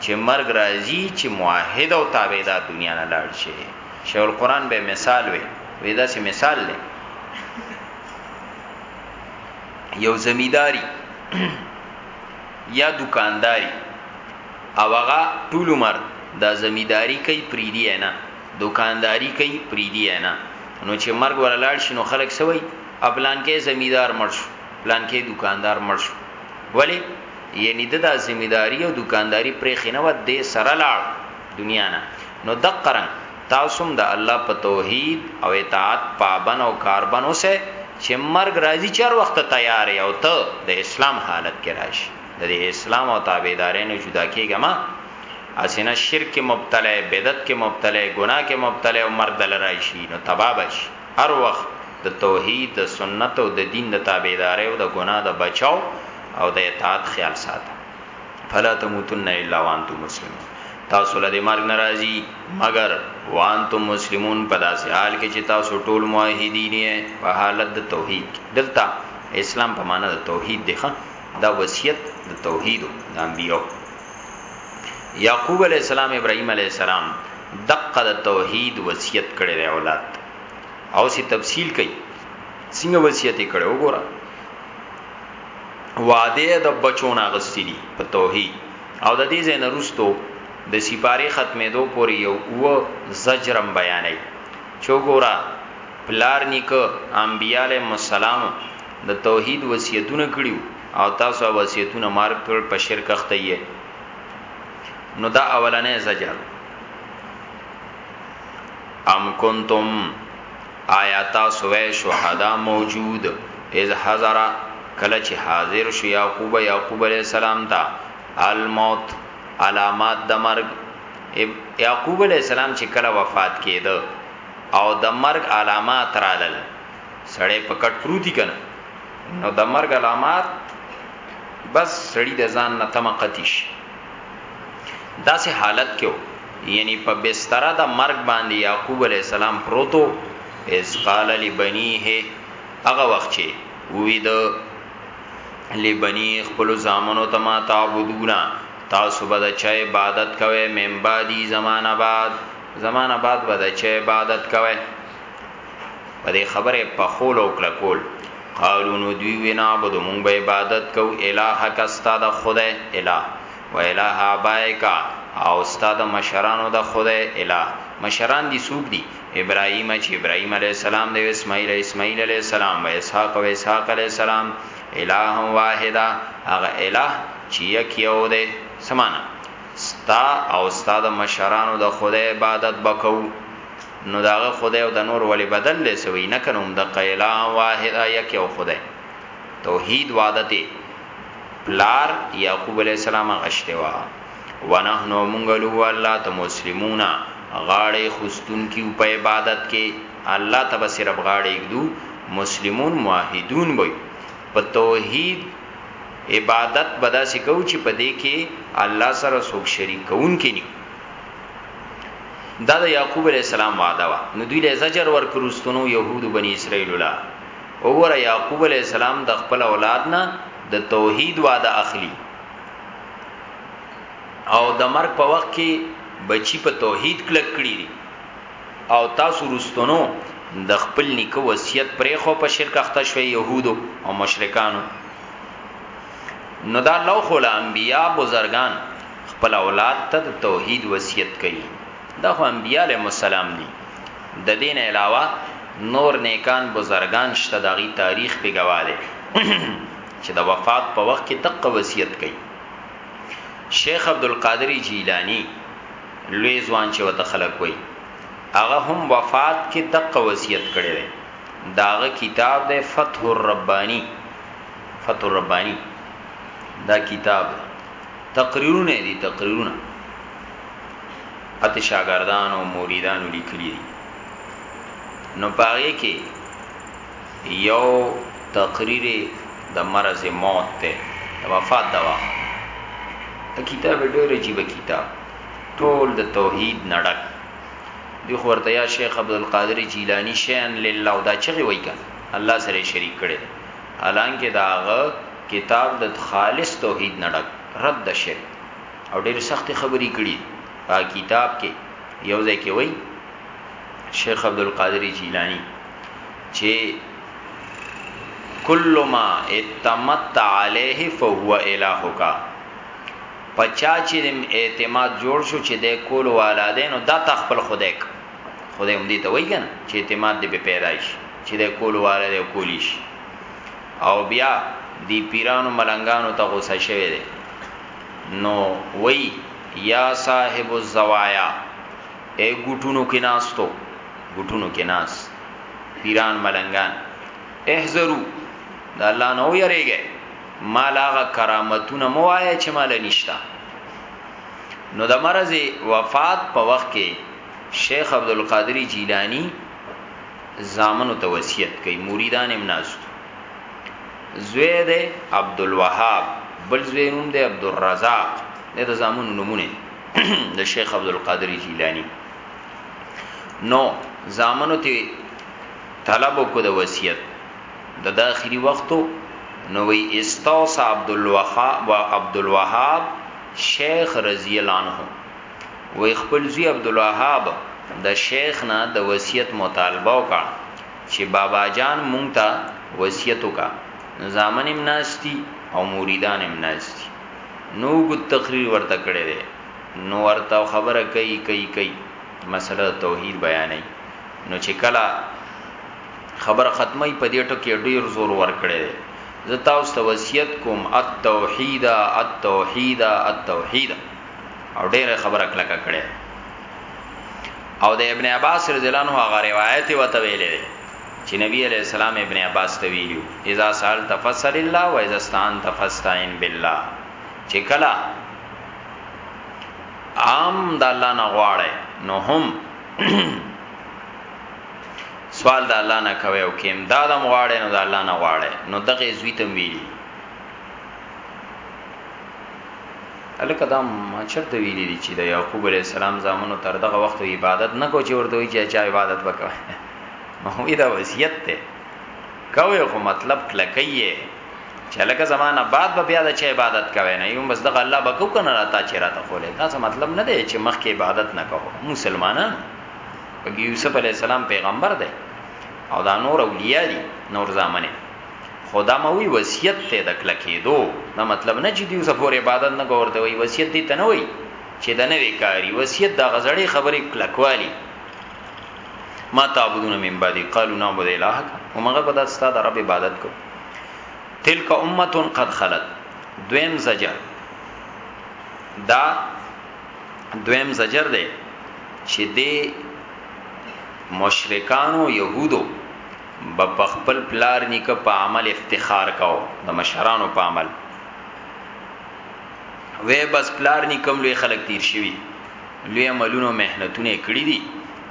چه مرګ راځی چه موحد او تابعدار دنیا نه لاړ شی شیخ القرآن به مثال وی وی دا سی مثال لی یو زمیداری یا دکانداری او هغه ټول عمر دا زمیداری کوي پریدی نه دکانداری کوي پریدی نه نو چې مرګ ورلاړ شي نو خلک سوي پلانکې زمیدار مړ شو پلانکې دکاندار مړ شو ولی یعنی د دا زمیداری او دکانداری پرې خنه و دې سره لاړ دنیا نه نو دقرن تاسو د الله په توحید او اطاعت پابن او کاربن اوسه چې مرګ راځي چر وخت تیار او ته د اسلام حالت کې راشي د اسلام او تابعدارینو جدا کېږه ما اسنه شرک مبتلا بدعت کې مبتلا ګناه کې مبتلا او مرګ دل راشي نو تبابش هر وخت د توحید، د سنت او د دین د تابعدارۍ او د ګناه د بچاو او د اطاعت خیال ساته. فلا تموتن الا وانتم مسلمون. تاسو له دې مرګ ناراضي مګر وانتم مسلمون په داسې حال کې چې تاسو ټول موحدین یې په حالت د توحید. دلته اسلام په معنی د توحید دی ښه دا وصیت د توحید د انبیو. یعقوب علی السلام ابراهیم علی السلام دقه د توحید وصیت کړی دی اولاد او سی تفصیل کوي څنګه وصیت کړي وګوره وعده د بچونه غستی دي په توحید او د دې زین رستو د سپاره ختمېدو پورې یو و زجرم بیانې چوغورا پلار نیکه انبیاله مسالم د توحید وصیتونه کړیو او تاسو وصیتونه مار پر په شرک اخته یې نو دا اولنې زجر ام کنتم آیا تاسو وې شهدا موجود اذ حضر کله چې حاضر شو یعقوب یعقوب علی السلام ته الموت علامات د مرګ یعقوب علی السلام چې کله وفات کېده او د مرګ علامات رالل سړی په کټ پروتي کنه نو د مرګ علامات بس سړی د ځان نه تمقتیش داسې حالت کې یعنی په بستر د مرګ باندې یعقوب علی السلام پروتو اس قال لبنیه هغه وخت چې وی د لبنی خپل زامنو تما تعبدونا تاسو به د چا عبادت کوئ من بعدی زمانہ بعد زمانہ بعد به د چا عبادت کوئ په دې خبره په خول او کله کول قالو نو دوی وینا عبد مونږ به عبادت کو الہ کا استاد خدای الہ و الہ ابائکا او استاد مشرانو د خدای الہ مشران دي سوق دي ابراهيم چې ابراهيم عليه السلام دی اسماعيل اسماعيل عليه السلام و اسحاق و اسحاق عليه السلام الہ واحده هغه الہ چې یک یو دی سمانا ستا او استاد مشرانو د خدای عبادت بکو نو داغه خدای او د نور ولی بدل دی سوی نه کنه هم د قیلا واحد یک یو خدای توحید وعدت پلار یعقوب علی السلام غشته وا ونحنو منغلو الله ته مسلمونا غاړې خستون کیو په عبادت کې الله ته صرف غاړې کدو مسلمون موحدون وي په توحید عبادت بدا سکو چې په دې کې الله سره څوک شریک کون کې نه دا د یعقوب علی السلام وعده وا نو دوی له زجر ورکروستونو يهود بنی اسرائیل ولا وګوره یعقوب علی السلام د خپل اولاد نه د توحید وعده اخلي او د مرګ په وخت کې بچی په توحید کلک کړی دي او تاسو رستونو د خپل نیکه وصیت پرې خو په شرک اخته شوی يهودو او مشرکانو نو دا لو خو انبیا بزرگان خپل اولاد ته د توحید وصیت کوي دا خو انبیا علیه السلام دي د دین علاوه نور نیکان بزرگان شته دغه تاریخ په گواله چې د وفات په وخت کې تق وصیت کوي شیخ عبد القادر جیلانی لوی ځوان چې وته خلق وای هغه هم وفات کې تق وصیت کړی دی داغه کتاب د فتح الربانی فتح الرباني دا کتاب تقریرونه دي تقریرونه اته شاګردان او مریدان لیکلي دي نو پاره کې یو تقریر د مرز موت ته د وفات د وخت دا کتاب ډېر عجیب کتاب ټول د توحید نړک دی خورته یا شیخ عبد القادر جیلانی شین لله او دا چغي وای کنه الله سره شریک کړي حالانکه د هغه کتاب د خالص توحید نه ډک رد د شرک او ډېر سخت خبرې کړي په کتاب کې یو ځای کې وای شیخ عبد القادر جیلانی چې کل ما اتمت علیه فهو الہک پچا چې اعتماد جوړ شو چې د کول والدین او د تخپل خدای خدای هم دې ته وایي کنه چې اعتماد دې په پیدا شي چې د کول واره دی کولی شي او بیا دی پیرانو ملنګانو ته غوسه شوی دی نو وی یا صاحب الزوایا اے ګټونو کې ناستو ګټونو کې ناس پیران ملنګان احذرو د الله نو یریږي مال هغه کرامتونه موایا چې مال نشتا نو د مرز وفات په وخت کې شیخ عبدالقادری جیلانی زامنو ته وصیت کوي مریدان هم ناست زوی دی عبدالوهاب بل زوی نوم دی عبدالرزاق د زامنو نمونه د شیخ عبدالقادر جیلانی نو زامنو ته طلب کو د وصیت د داخلي وختو نو وی استوصى عبدالوهاب و عبدالوهاب شیخ رضی الله عنه وای خپل زوی عبدالوهاب د شیخ نه د وصیت مطالبه وکړه چې بابا جان مونږ ته وصیت وکړه نو زامن هم ناست دي او مریدان هم ناست دي نو اوږد تقریر ورته کړی دی نو ورته خبره کوي کوي کوي مسله د توحید بیانوي نو چې کله خبر ختمه په دې ټکو ډیر زور ورکړی دی زه تاسو ته وصیت کوم التوحید التوحید التوحید او ډیره خبره کلکه کړي او د ابن عباس رضی الله عنه هغه روایت وته ویلې ده چې نبی علی السلام ابن عباس ته ویلو اذا سال تفصل الله و اذا استعان تفستعين بالله چې کلا عام د الله نه غواړي نو هم سوال د الله نه کوي او کیم دا د غواړي نو د الله نه غواړي نو دغه زوی تم ویلی هلکه دا ما چرته ویلي دي چې د یعقوب علی السلام زامنو تر دغه وخت عبادت نه کو چې ورته وی چې چا عبادت وکړه نو دا وصیت ته کوي خو مطلب کلکې چې لکه زمانہ بعد به بیا د چا عبادت کوي نه یم بس دغه الله بکو کنه راته چې راته خولې دا څه مطلب نه دی چې مخکې عبادت نه کوو مسلمانان یوسف علی السلام پیغمبر دی او دا نور اولیاء دي نور زامنه خو دا موي وصیت ته د کلکېدو دا مطلب نه چې دی اوسه پورې عبادت نه ګورته وي وصیت دي ته نه وي چې د نوې کاری وصیت د غزړې خبرې کلکوالی ما تعبدون من بعدي قالو نعبد الهك ومغه په داسې ستاسو رب عبادت کو تلک امه قد خلت دویم زجر دا دویم زجر دی چې د مشرکانو يهودو به په خپل پلار نیکه په عمل افتخار کاو د مشرانو په عمل وې بس پلار نیکم لوی خلک تیر شوی لوی عملونو مهنتونه کړی دي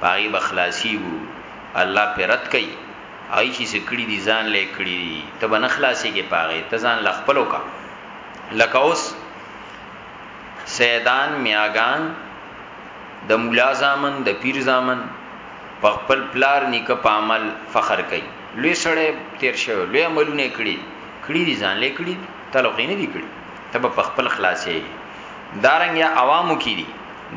پاغي بخلاصي وو الله پرد کوي آی چې سکړي دي ځان لې کړی دي ته بن خلاصي کې پاغي ته ځان لخپلو کا لکه اوس سیدان میاغان د مولا زامن د پیر زامن په خپل پلار نیکه په عمل فخر کوي لوی سړی تیر شوی لوی عملونه کړی کړی دي ځان لې کړی تعلق نه دي کړی ته په خپل خلاصې دارنګ یا عوامو کې دي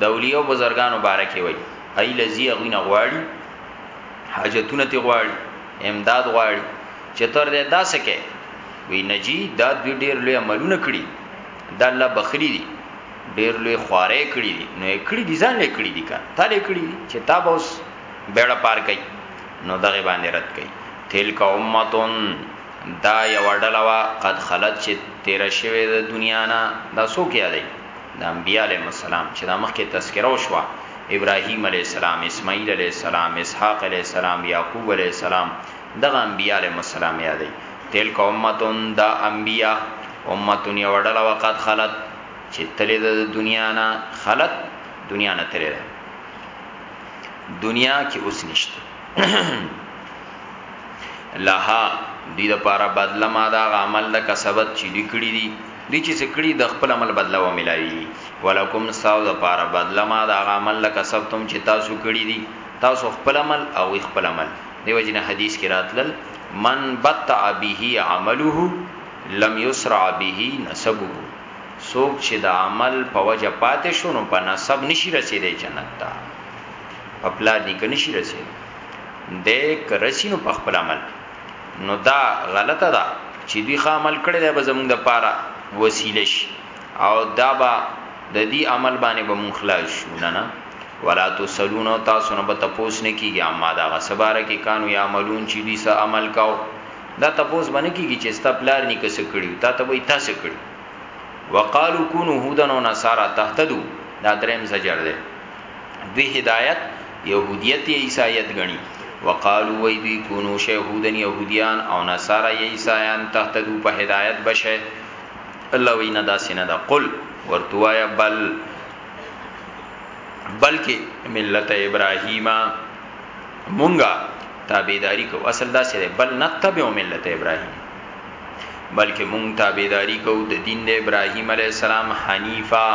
د اولیاء بزرګانو بارکه وي ای لذي غوینه غواړي حاجتونه تی غواړي امداد غواړي چې تر دې داسې کې وی نجی دا دوی ډیر لوی عملونه کړی دا الله بخلی دي ډیر لوی خوارې کړی دي نو یې کړی دي ځان یې کړی دي کار تا لې کړی دي چې تا به اوس بیړه پار کوي نو دغه باندې رد کوي تلک امتون دا یو ډله وا قد خلت چې تیر شوی د دنیا نه دا څوک یادې د انبیاء علیهم السلام چې دا مخکې تذکره وشوه ابراهیم علیه السلام اسماعیل علیه السلام اسحاق علیه السلام یعقوب علیه السلام دغه انبیاء علیهم السلام یادې تلک امتون دا انبیاء امتون یو ډله وقت خلت چې تلې ده د دنیا نه خلط دنیا نه تلې ده دنیا کې اوس نشته لها دې لپاره بدله ما دا عمل د کسبت چې لیکړي دي دي چې سکړي د خپل عمل بدله و ملایي ولکم ساو د لپاره بدله ما دا عمل د کسبتم چې تاسو کړی دي تاسو خپل عمل او خپل عمل دیو جن حدیث کې راتلل من بتع به عمله لم يسرع به نسبه څوک چې د عمل په وجه پاتې شو نو په نسب نشي رسیدای جنت ته په پلار نیکه نشي رسیدای د کرسینو په خپل عمل نو دا غلطه ده چې دوی ښه عمل کړی دی به زمونږ د پاره وسیله شي او دا به د دې عمل باندې به مونږ خلاص شو نه نه ولا تسلون تاسو نه به تاسو نه کیږي اما دا غسباره کې کانو یعملون چې دوی سه عمل کاو دا تپوس باندې کیږي چې ستا پلار نیکه څه کړی تا ته وای تاسو کړی وقالو کونو هودن او نصارا تهتدو دا دریم زجر دی دوی هدایت يهودیت یا عیسایت غني وقالو وای دوی کونو شهودن يهودیان او نصارا یا عیسایان تهتدو په هدایت بشه الله وینا دا سینه دا قل ورتوایا بل بلکې ملت ابراهیمه مونږه تابعداري کو اصل دا سره بل نتبع ملت ابراهيم بلکې مونږ تابعداري کو د دین د ابراهيم عليه السلام حنیفا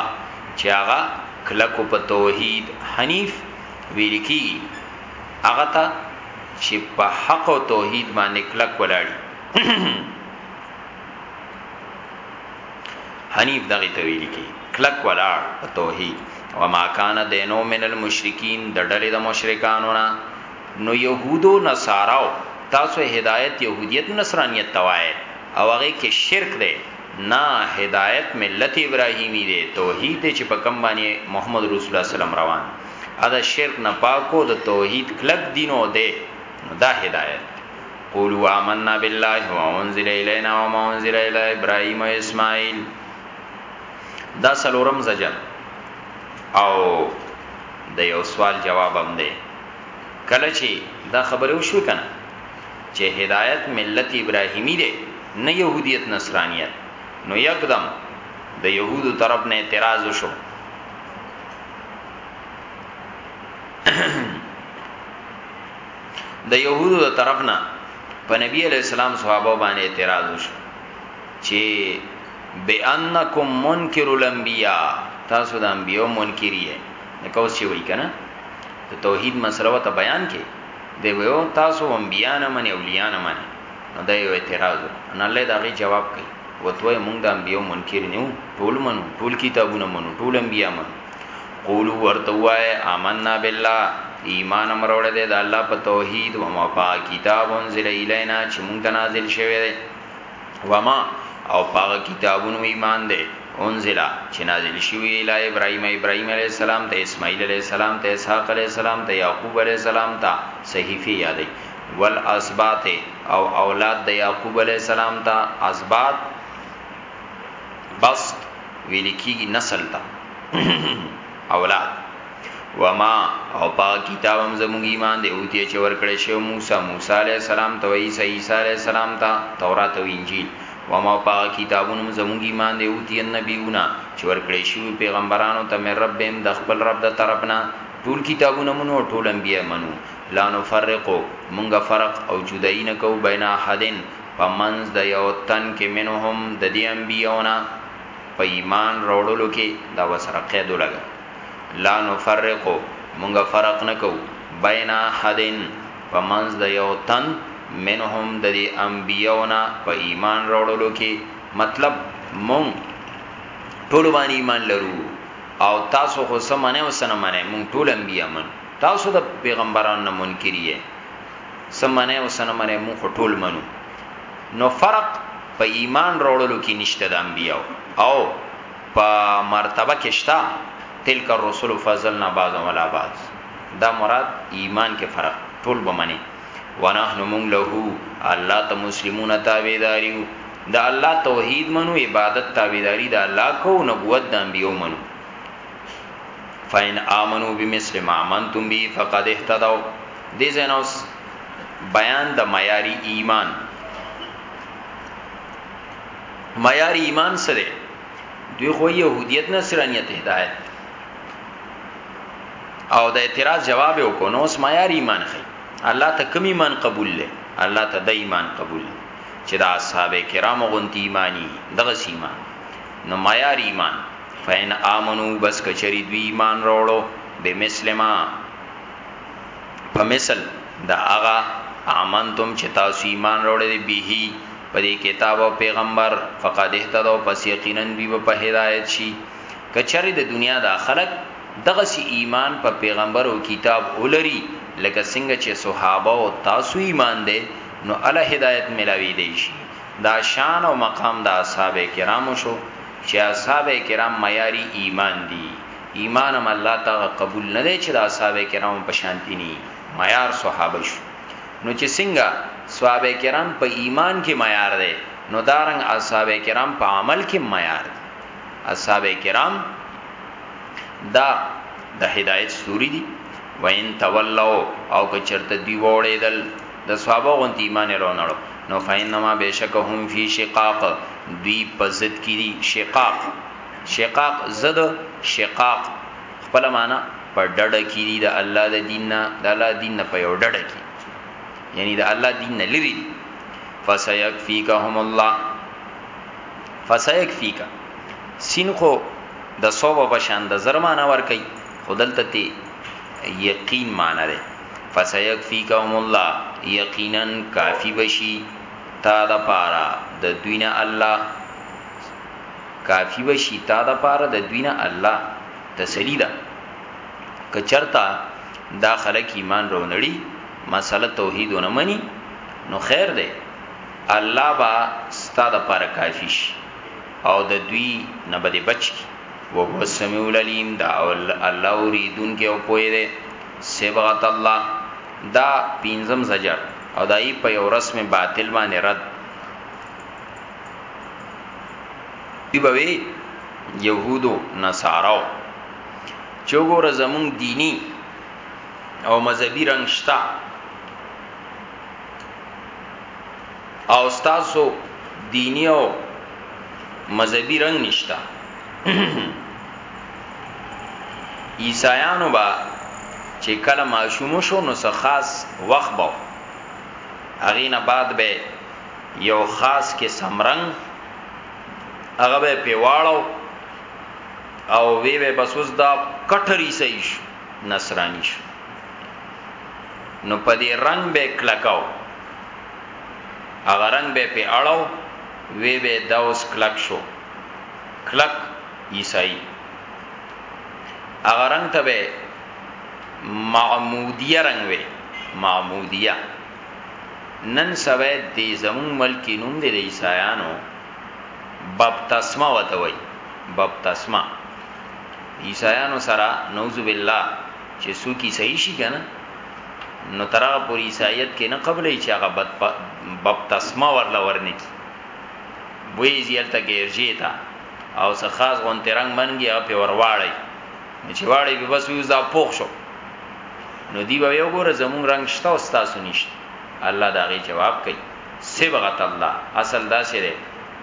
چې هغه کلکو په توحید حنیف ویل کی هغه ته چې په حق او توحید باندې کلک ولاړی حنیف دغه تویل کی کلک ولاړ په توحید و ما کان دینو من المشرکین د ډلې د مشرکانو نه نو يهودو نصاراو تاسو هدایت يهودیت نصرانیت توای او هغه کې شرک دی نه هدایت ملت ابراهیمی دی توحید چې په کم باندې محمد رسول الله سلام روان ادا شرک نه پاکو د توحید کلک دینو دی دا هدایت قولو آمنا بالله و انزل الینا و ما انزل الی ابراهیم و اسماعیل دا سلورم زجر او د یو سوال جواب هم دی کله چې دا خبره وشو کنه چې هدایت ملت ابراهیمی دی نه يهودیت نصرانیت نو یکدم د يهودو طرف نه اعتراض وشو د يهودو د طرف نه په نبی علی السلام صحابه باندې اعتراض وشو چې بانکم منکر الانبیاء تاسو د انبیو منکری یې لکه اوس چې وایي کنه د توحید مسله ته بیان کې دی ویو تاسو انبیا نه منی اولیاء نه منی نو دا یو اعتراض نه الله دا غي جواب کوي وتوې مونږ د انبیو منکر نه ټول منو ټول کتابونه منو ټول انبیا منو قولو ورته وایه آمنا بالله ایمان امروړه ده د الله په توحید و ما پا کتاب انزل الینا چې مونږ ته نازل شوی دی و ما او پاغه کتابونو ایمان دی انزل چې نازل شوی الی ابراهیم ابراهیم علی السلام ته اسماعیل علی السلام ته اسحاق علی السلام ته یعقوب علی السلام ته صحیفه یادې والاسباط او اولاد د یعقوب علی السلام ته اسباط بسط ویل کیږي نسل ته اولاد وما او پا کتاب هم زموږ ایمان دی او تی چې ورکړې شو موسی موسی علی السلام ته عیسی عیسی علی السلام ته تورات او انجیل وما پا کتابونو زموږ ایمان دی او تی نبیونه چې ورکړې شو پیغمبرانو ته مې رب هم د خپل رب د طرفنا ټول کتابونه منو ټول انبیا منو لا نفرقو مونږه فرق او جدائی نه کو بین احدن په منځ د یو تن کې منهم د دې انبیاونا په ایمان روړلو کې دا وسره قید ولګه لا نفرقو مونږه فرق نکو بین احدن په منځ د یو تن منهم د دې انبیاونا په ایمان روړلو کې مطلب مونږ ټول باندې ایمان لرو او تاسو خو سمنه او سنمنه مونږ ټول انبیا من تاسو د پیغمبرانو منکریه سمنه او سنمنه مون خو ټول منو نو فرق په ایمان وروړلو کې نشته د انبیاو او په مرتبه کې شته تلک الرسل فضلنا بعض ولا بعض دا مراد ایمان کې فرق ټول بمنه ونحن مون له الله ته مسلمون تابعداریو د الله توحید منو عبادت تابعداری د الله کو نبوت د انبیو منو فین آمنو بمثل ما آمنتم به فقد اهتدوا دې ځای نه اوس بیان د معیاري ایمان معیاري ایمان سره دوی خو يهودیت نصرانیت هدایت او د اعتراض جواب وکړو نو اس معیار ایمان خي الله ته کوم ایمان قبول لې الله ته د ایمان قبول لې چې دا اصحاب کرام غونتی ایمانی دغه سیما نو معیار ایمان فین امنو بس کچری دوی ایمان وروړو به مسلمه په مثل دا هغه امنتم چې تاسو ایمان وروړي به په دې کتاب او پیغمبر فقد اهتدوا پس یقینا دوی په هدایت شي کچره د دنیا د خلق دغه سی ایمان په پیغمبر او کتاب ولري لکه څنګه چې صحابه او تاسو ایمان دي نو الله هدایت ملاوي دی شي دا شان او مقام د اصحاب کرامو شو چې اصحاب کرام معیاري ایمان دي ایمان هم الله تعالی قبول نه دی چې د اصحاب کرام په شانتی ني معیار صحابه شو نو چې څنګه صحابه کرام په ایمان کې معیار دی نو دارنګ اصحاب کرام په عمل کې معیار دی اصحاب کرام دا د هدایت سوري دي وین تولو او که چرته دی وړېدل د صحابه غونتی ایمان رونړو نو فینما بشکهم فی شقاق دوی پزت کی شقاق شقاق زد شقاق خپل معنا په ډډه کې دي د الله د دین نه د الله دین نه په یو ډډه کې یعنی د الله دین نه لري دي فسيكفيكهم الله فسيكفيك سین خو د صوب په شان د زر معنا ور کوي خودلته تی یقین معنا ده فسيكفيكهم الله یقینا کافی بشي تا د پارا د دوینه الله کافی به شی تا د پاره د دوی نه الله تسلی ده که چرته دا خلک ایمان رو نړی مسله توحید نه منی نو خیر ده الله با ستا د پاره کافی شي او د دوی نه بده بچ کی او هو السمیع العلیم دا الله اوریدون کې او پوی دی صبغت الله دا پینزم زجر او دای په یو رسم باطل باندې رد دی بوي يهودو نصاراو چوغور زمون دینی او مذهبي رنگ شتا او استاسو دینی او مذهبي رنگ نشتا عیسایانو با چې کله ماشوم شو نو څه خاص وخت باو هغه نه بعد به یو خاص کې سمرنګ هغه به پیواړو او وی به بس اوس دا کټری صحیح شو نصرانی شو نو په دې رنگ به کلکاو هغه رنگ به په اړو وی به دا اوس کلک شو کلک عیسائی هغه رنگ ته به معمودیه رنگ وی معمودیه نن سبا د زمونږ ملکی نوم دی د عیسایانو بپتسمه وته وای بپتسمه عیسایانو سره نوذ بالله چې سو کی صحیح شي کنه نو ترغه پور عیسایت کې نه قبلې چې هغه بپتسمه ورل ورنه کی وې زیلته ګرځي تا او څه خاص غون ترنګ منګي او په ورواړی چې واړی به بس یو ځا پوښ شو نو دی به وی وګوره زموږ رنګ شته او ستاسو نشته الله د هغې جواب کوي صبغت الله اصل داسې دی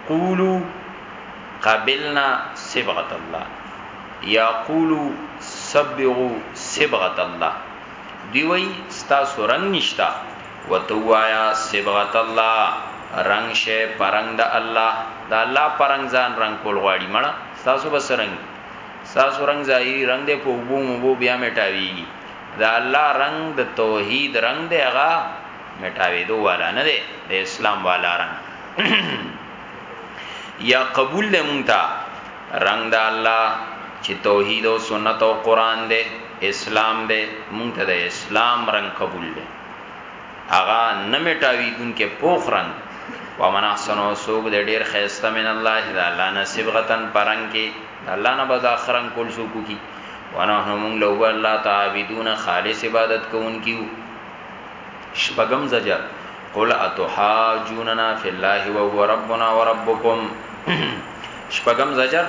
قولو قبلنا صبغت الله یا قولو صبغو صبغت الله دی وی ستاسو رنګ نشته وتوایا صبغت الله رنگ شه پرنګ د الله د الله پرنګ ځان رنگ کول غواړي مړه تاسو بس رنگ ستاسو رنګ ظاهري رنګ دی په وبو مبو بیا میټاویږي د الله رنګ د توحید رنګ دی هغه میټاویدو والا نه دی د اسلام والا رنګ یا قبول دی مونږ ته رنګ د الله چې توحید او سنت او قران دی اسلام دی مونږ ته د اسلام رنګ قبول دی هغه نه میټاوی ګون کې پوخ رنگ ومن احسن سوق د ډیر خیسته من الله د الله نصیب غتن پرنګ کې الله نه بز اخرن کول سو کو کی وانا همون لو الله تعبدون خالص عبادت کون کیو شپغم زجر قل اتحاجوننا فی الله وهو ربنا وربکم شپغم زجر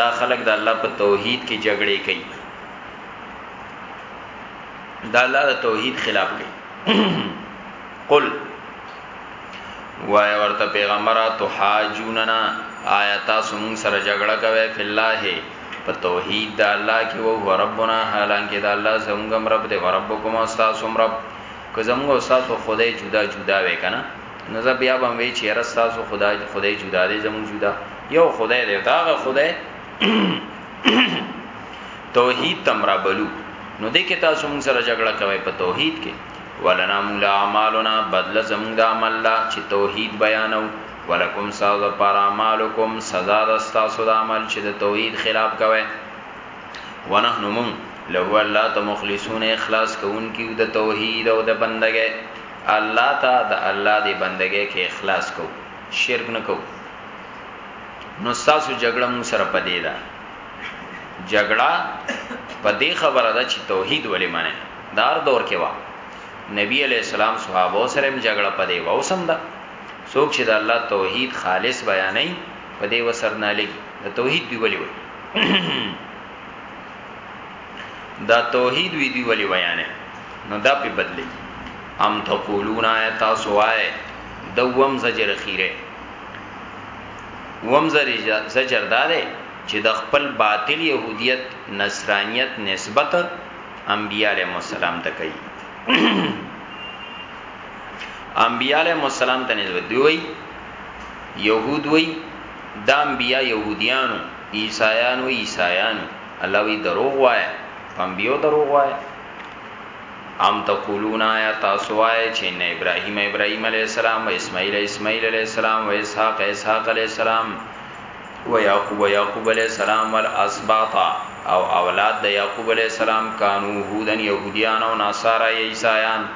دا خلق د الله په توحید کې جګړه کوي دا الله د توحید خلاف کوي قل وای ورته پیغمبره تو حاجوننا آیا تاسو مون سره جګړه کوي په الله په توحید د الله کې او هو ربنا حالانکه د الله زموږم رب دی وربکم استاسم رب که زموږ استاسو خدای جدا جدا وې کنه نو زه بیا به وی چې رستاسو خدای خدای جدا دی زموږ جدا یو خدای دی داغه خدای توحید تمرا بلو نو دې کې تاسو مون سره جګړه کوي په توحید کې ولنا مونږ له اعمالنا بدله زمونږ د عمل له چې توحید بیانوو، ولکم ستاسو لپاره اعمالکم سزا ده ستاسو د عمل چې د توحید خلاف کوی، ونحن مونږ له الله ته مخلصون اخلاص کوونکي یو د توحید او د بندګۍ الله ته د الله د بندګۍ کې اخلاص کوو شرک نه کوو نو ستاسو جګړه مونږ سره پدې ده جګړه په دې خبره ده چې توحید ولې منه دار دور کې وا نبی علی السلام صحابه سره هم جګړه پدې و او سم ده څوک چې د الله توحید خالص بیانې په دې وسر نه لګي د توحید دی ولې وای دا توحید وی دی ولې بیانې نو دا په بدلی ام تقولون آیتا سوای دوم زجر خیره وم زجر دا دی چې د خپل باطل يهوديت نصرانيت نسبت انبياء عليهم السلام ته کوي انبياء عليهم السلام ته نسبت دی وی يهود وی د انبياء يهوديانو عيسایانو عيسایانو الله وی دروغ وای انبيو دروغ وای ام تقولون آیا تاسو وایئ چې ان ابراهیم ابراهیم علیه السلام و اسماعیل اسماعیل علیه السلام و اسحاق اسحاق علیه السلام و یعقوب یعقوب علیه السلام والاسباط او اولاد د یعقوب علیه السلام کانو هودن یهودیان او نصارا عیسایان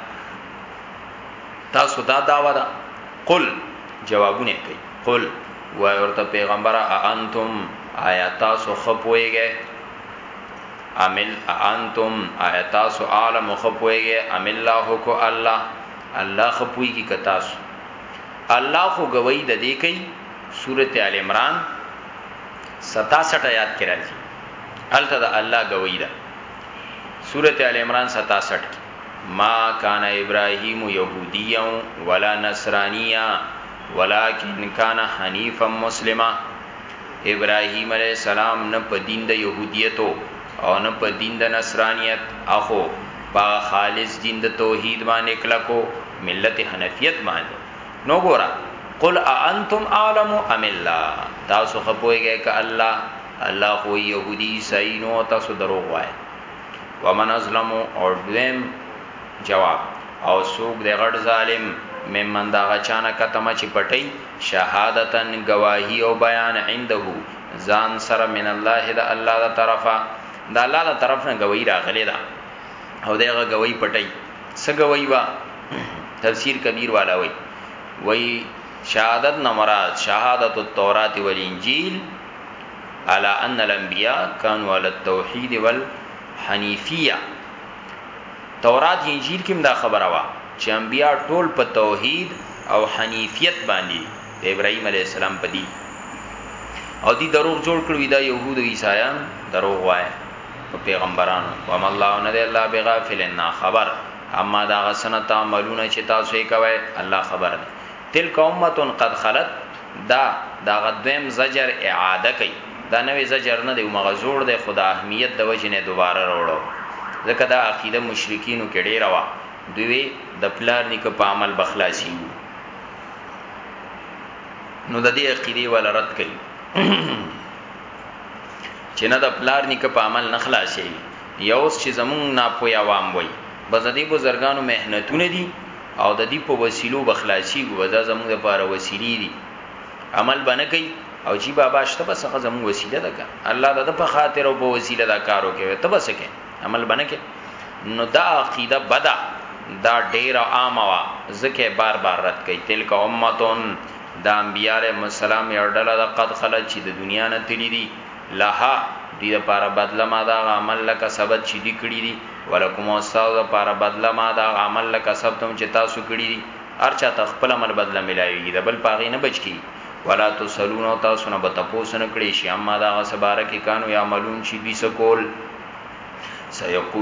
تاسو دا داوا ده قل جوابونه کوي قل وای ورته پیغمبره انتم آیا تاسو خپويږئ امل اانتم ایا تاسو عالم خو پویږي ام الله کو الله الله خو پویږي ک تاسو الله خو گوی د دې کوي سورته ال عمران 67 آیات کې راځي الته د الله گوی ده سورته ال عمران 67 کې ما کان ابراهیم یهودیا ولا نصرانیا ولکن کان حنیفا مسلما ابراهیم علیه السلام نه په دین د یهودیتو او نه په دین د نصرانیت اخو په خالص دین د توحید باندې کلکو ملت حنفیت باندې نو ګورا قل انتم عالم ام الله تاسو خپويږئ ک الله الله خو يهودي عیسائی نو تاسو درو وای ومن ازلم او دویم جواب او سوق د غړ ظالم ممن دا غچانه کتمه چې پټي شهادتن گواهی او بیان عنده ځان سره من الله د الله د طرفه د الله د طرف نه گواہی راغلی دا او دغه گواہی پټي څه گواہی وا تفسیر کبیر والا وای وای شهادت نه مراد شهادت التوراۃ والانجیل على ان الانبیاء كانوا على التوحید والحنیفیه تورات انجیل کې دا خبره وا چې انبیا ټول په توحید او حنیفیت باندې د ابراهیم علی السلام په دی او دی دروغ جوړ کړی دا يهود او عیسایان دروغ وای په پیغمبرانو وم الله نه دی الله بغافل نه خبر اما دا غسنه تعملون چې تاسو یې کوي الله خبر دی تلک امه قد خلت دا د هغه دویم زجر اعاده کوي، دا نوی زجر نه دی، همغه زوړ دی، خو د اهمیت د وجې نه یې دوباره راوړو، ځکه دا عقیده مشرکینو کې ډېره وه، دوی ویل، د پلار نیکه په عمل به خلاصېږو. نو د دې عقیدې والا رد کوي، چې نه د پلار نیکه په عمل نه خلاصېږي، یو اوس چې زموږ ناپوه عوام وایي، بس د دې بزرګانو محنتونه دي، او د دی په وسیلو به خلاصیږو بس دا زموږ لپاره وسیلی دی عمل به نه کوي او جی بابا شته بس هغه زموږ وسیله ده که الله د په خاطر او په وسیله دا کارو کوي ته بس کې عمل به نه کوي نو دا عقیده بدا دا ډیر عامه وا ځکه بار بار رد کوي تلک امتون دا انبیاله مسالم یو ډله د قد خلک چې د دنیا نه تللی دي لها دې لپاره بدله ما دا عمل لکه سبت چې دي کړی دي ولکم او ستاسو لپاره بدله ما د هغه عمل نه کسبتم چې تاسو کړي دي، هر چا ته خپل عمل بدله ملاوېږي، د بل په هغې نه بچ کېږي، ولا تسألون او تاسو نه به تپوس نه کړې شي، عما د هغه څه باره کې کانو يعملون چې دوی څه کول، سيقولون.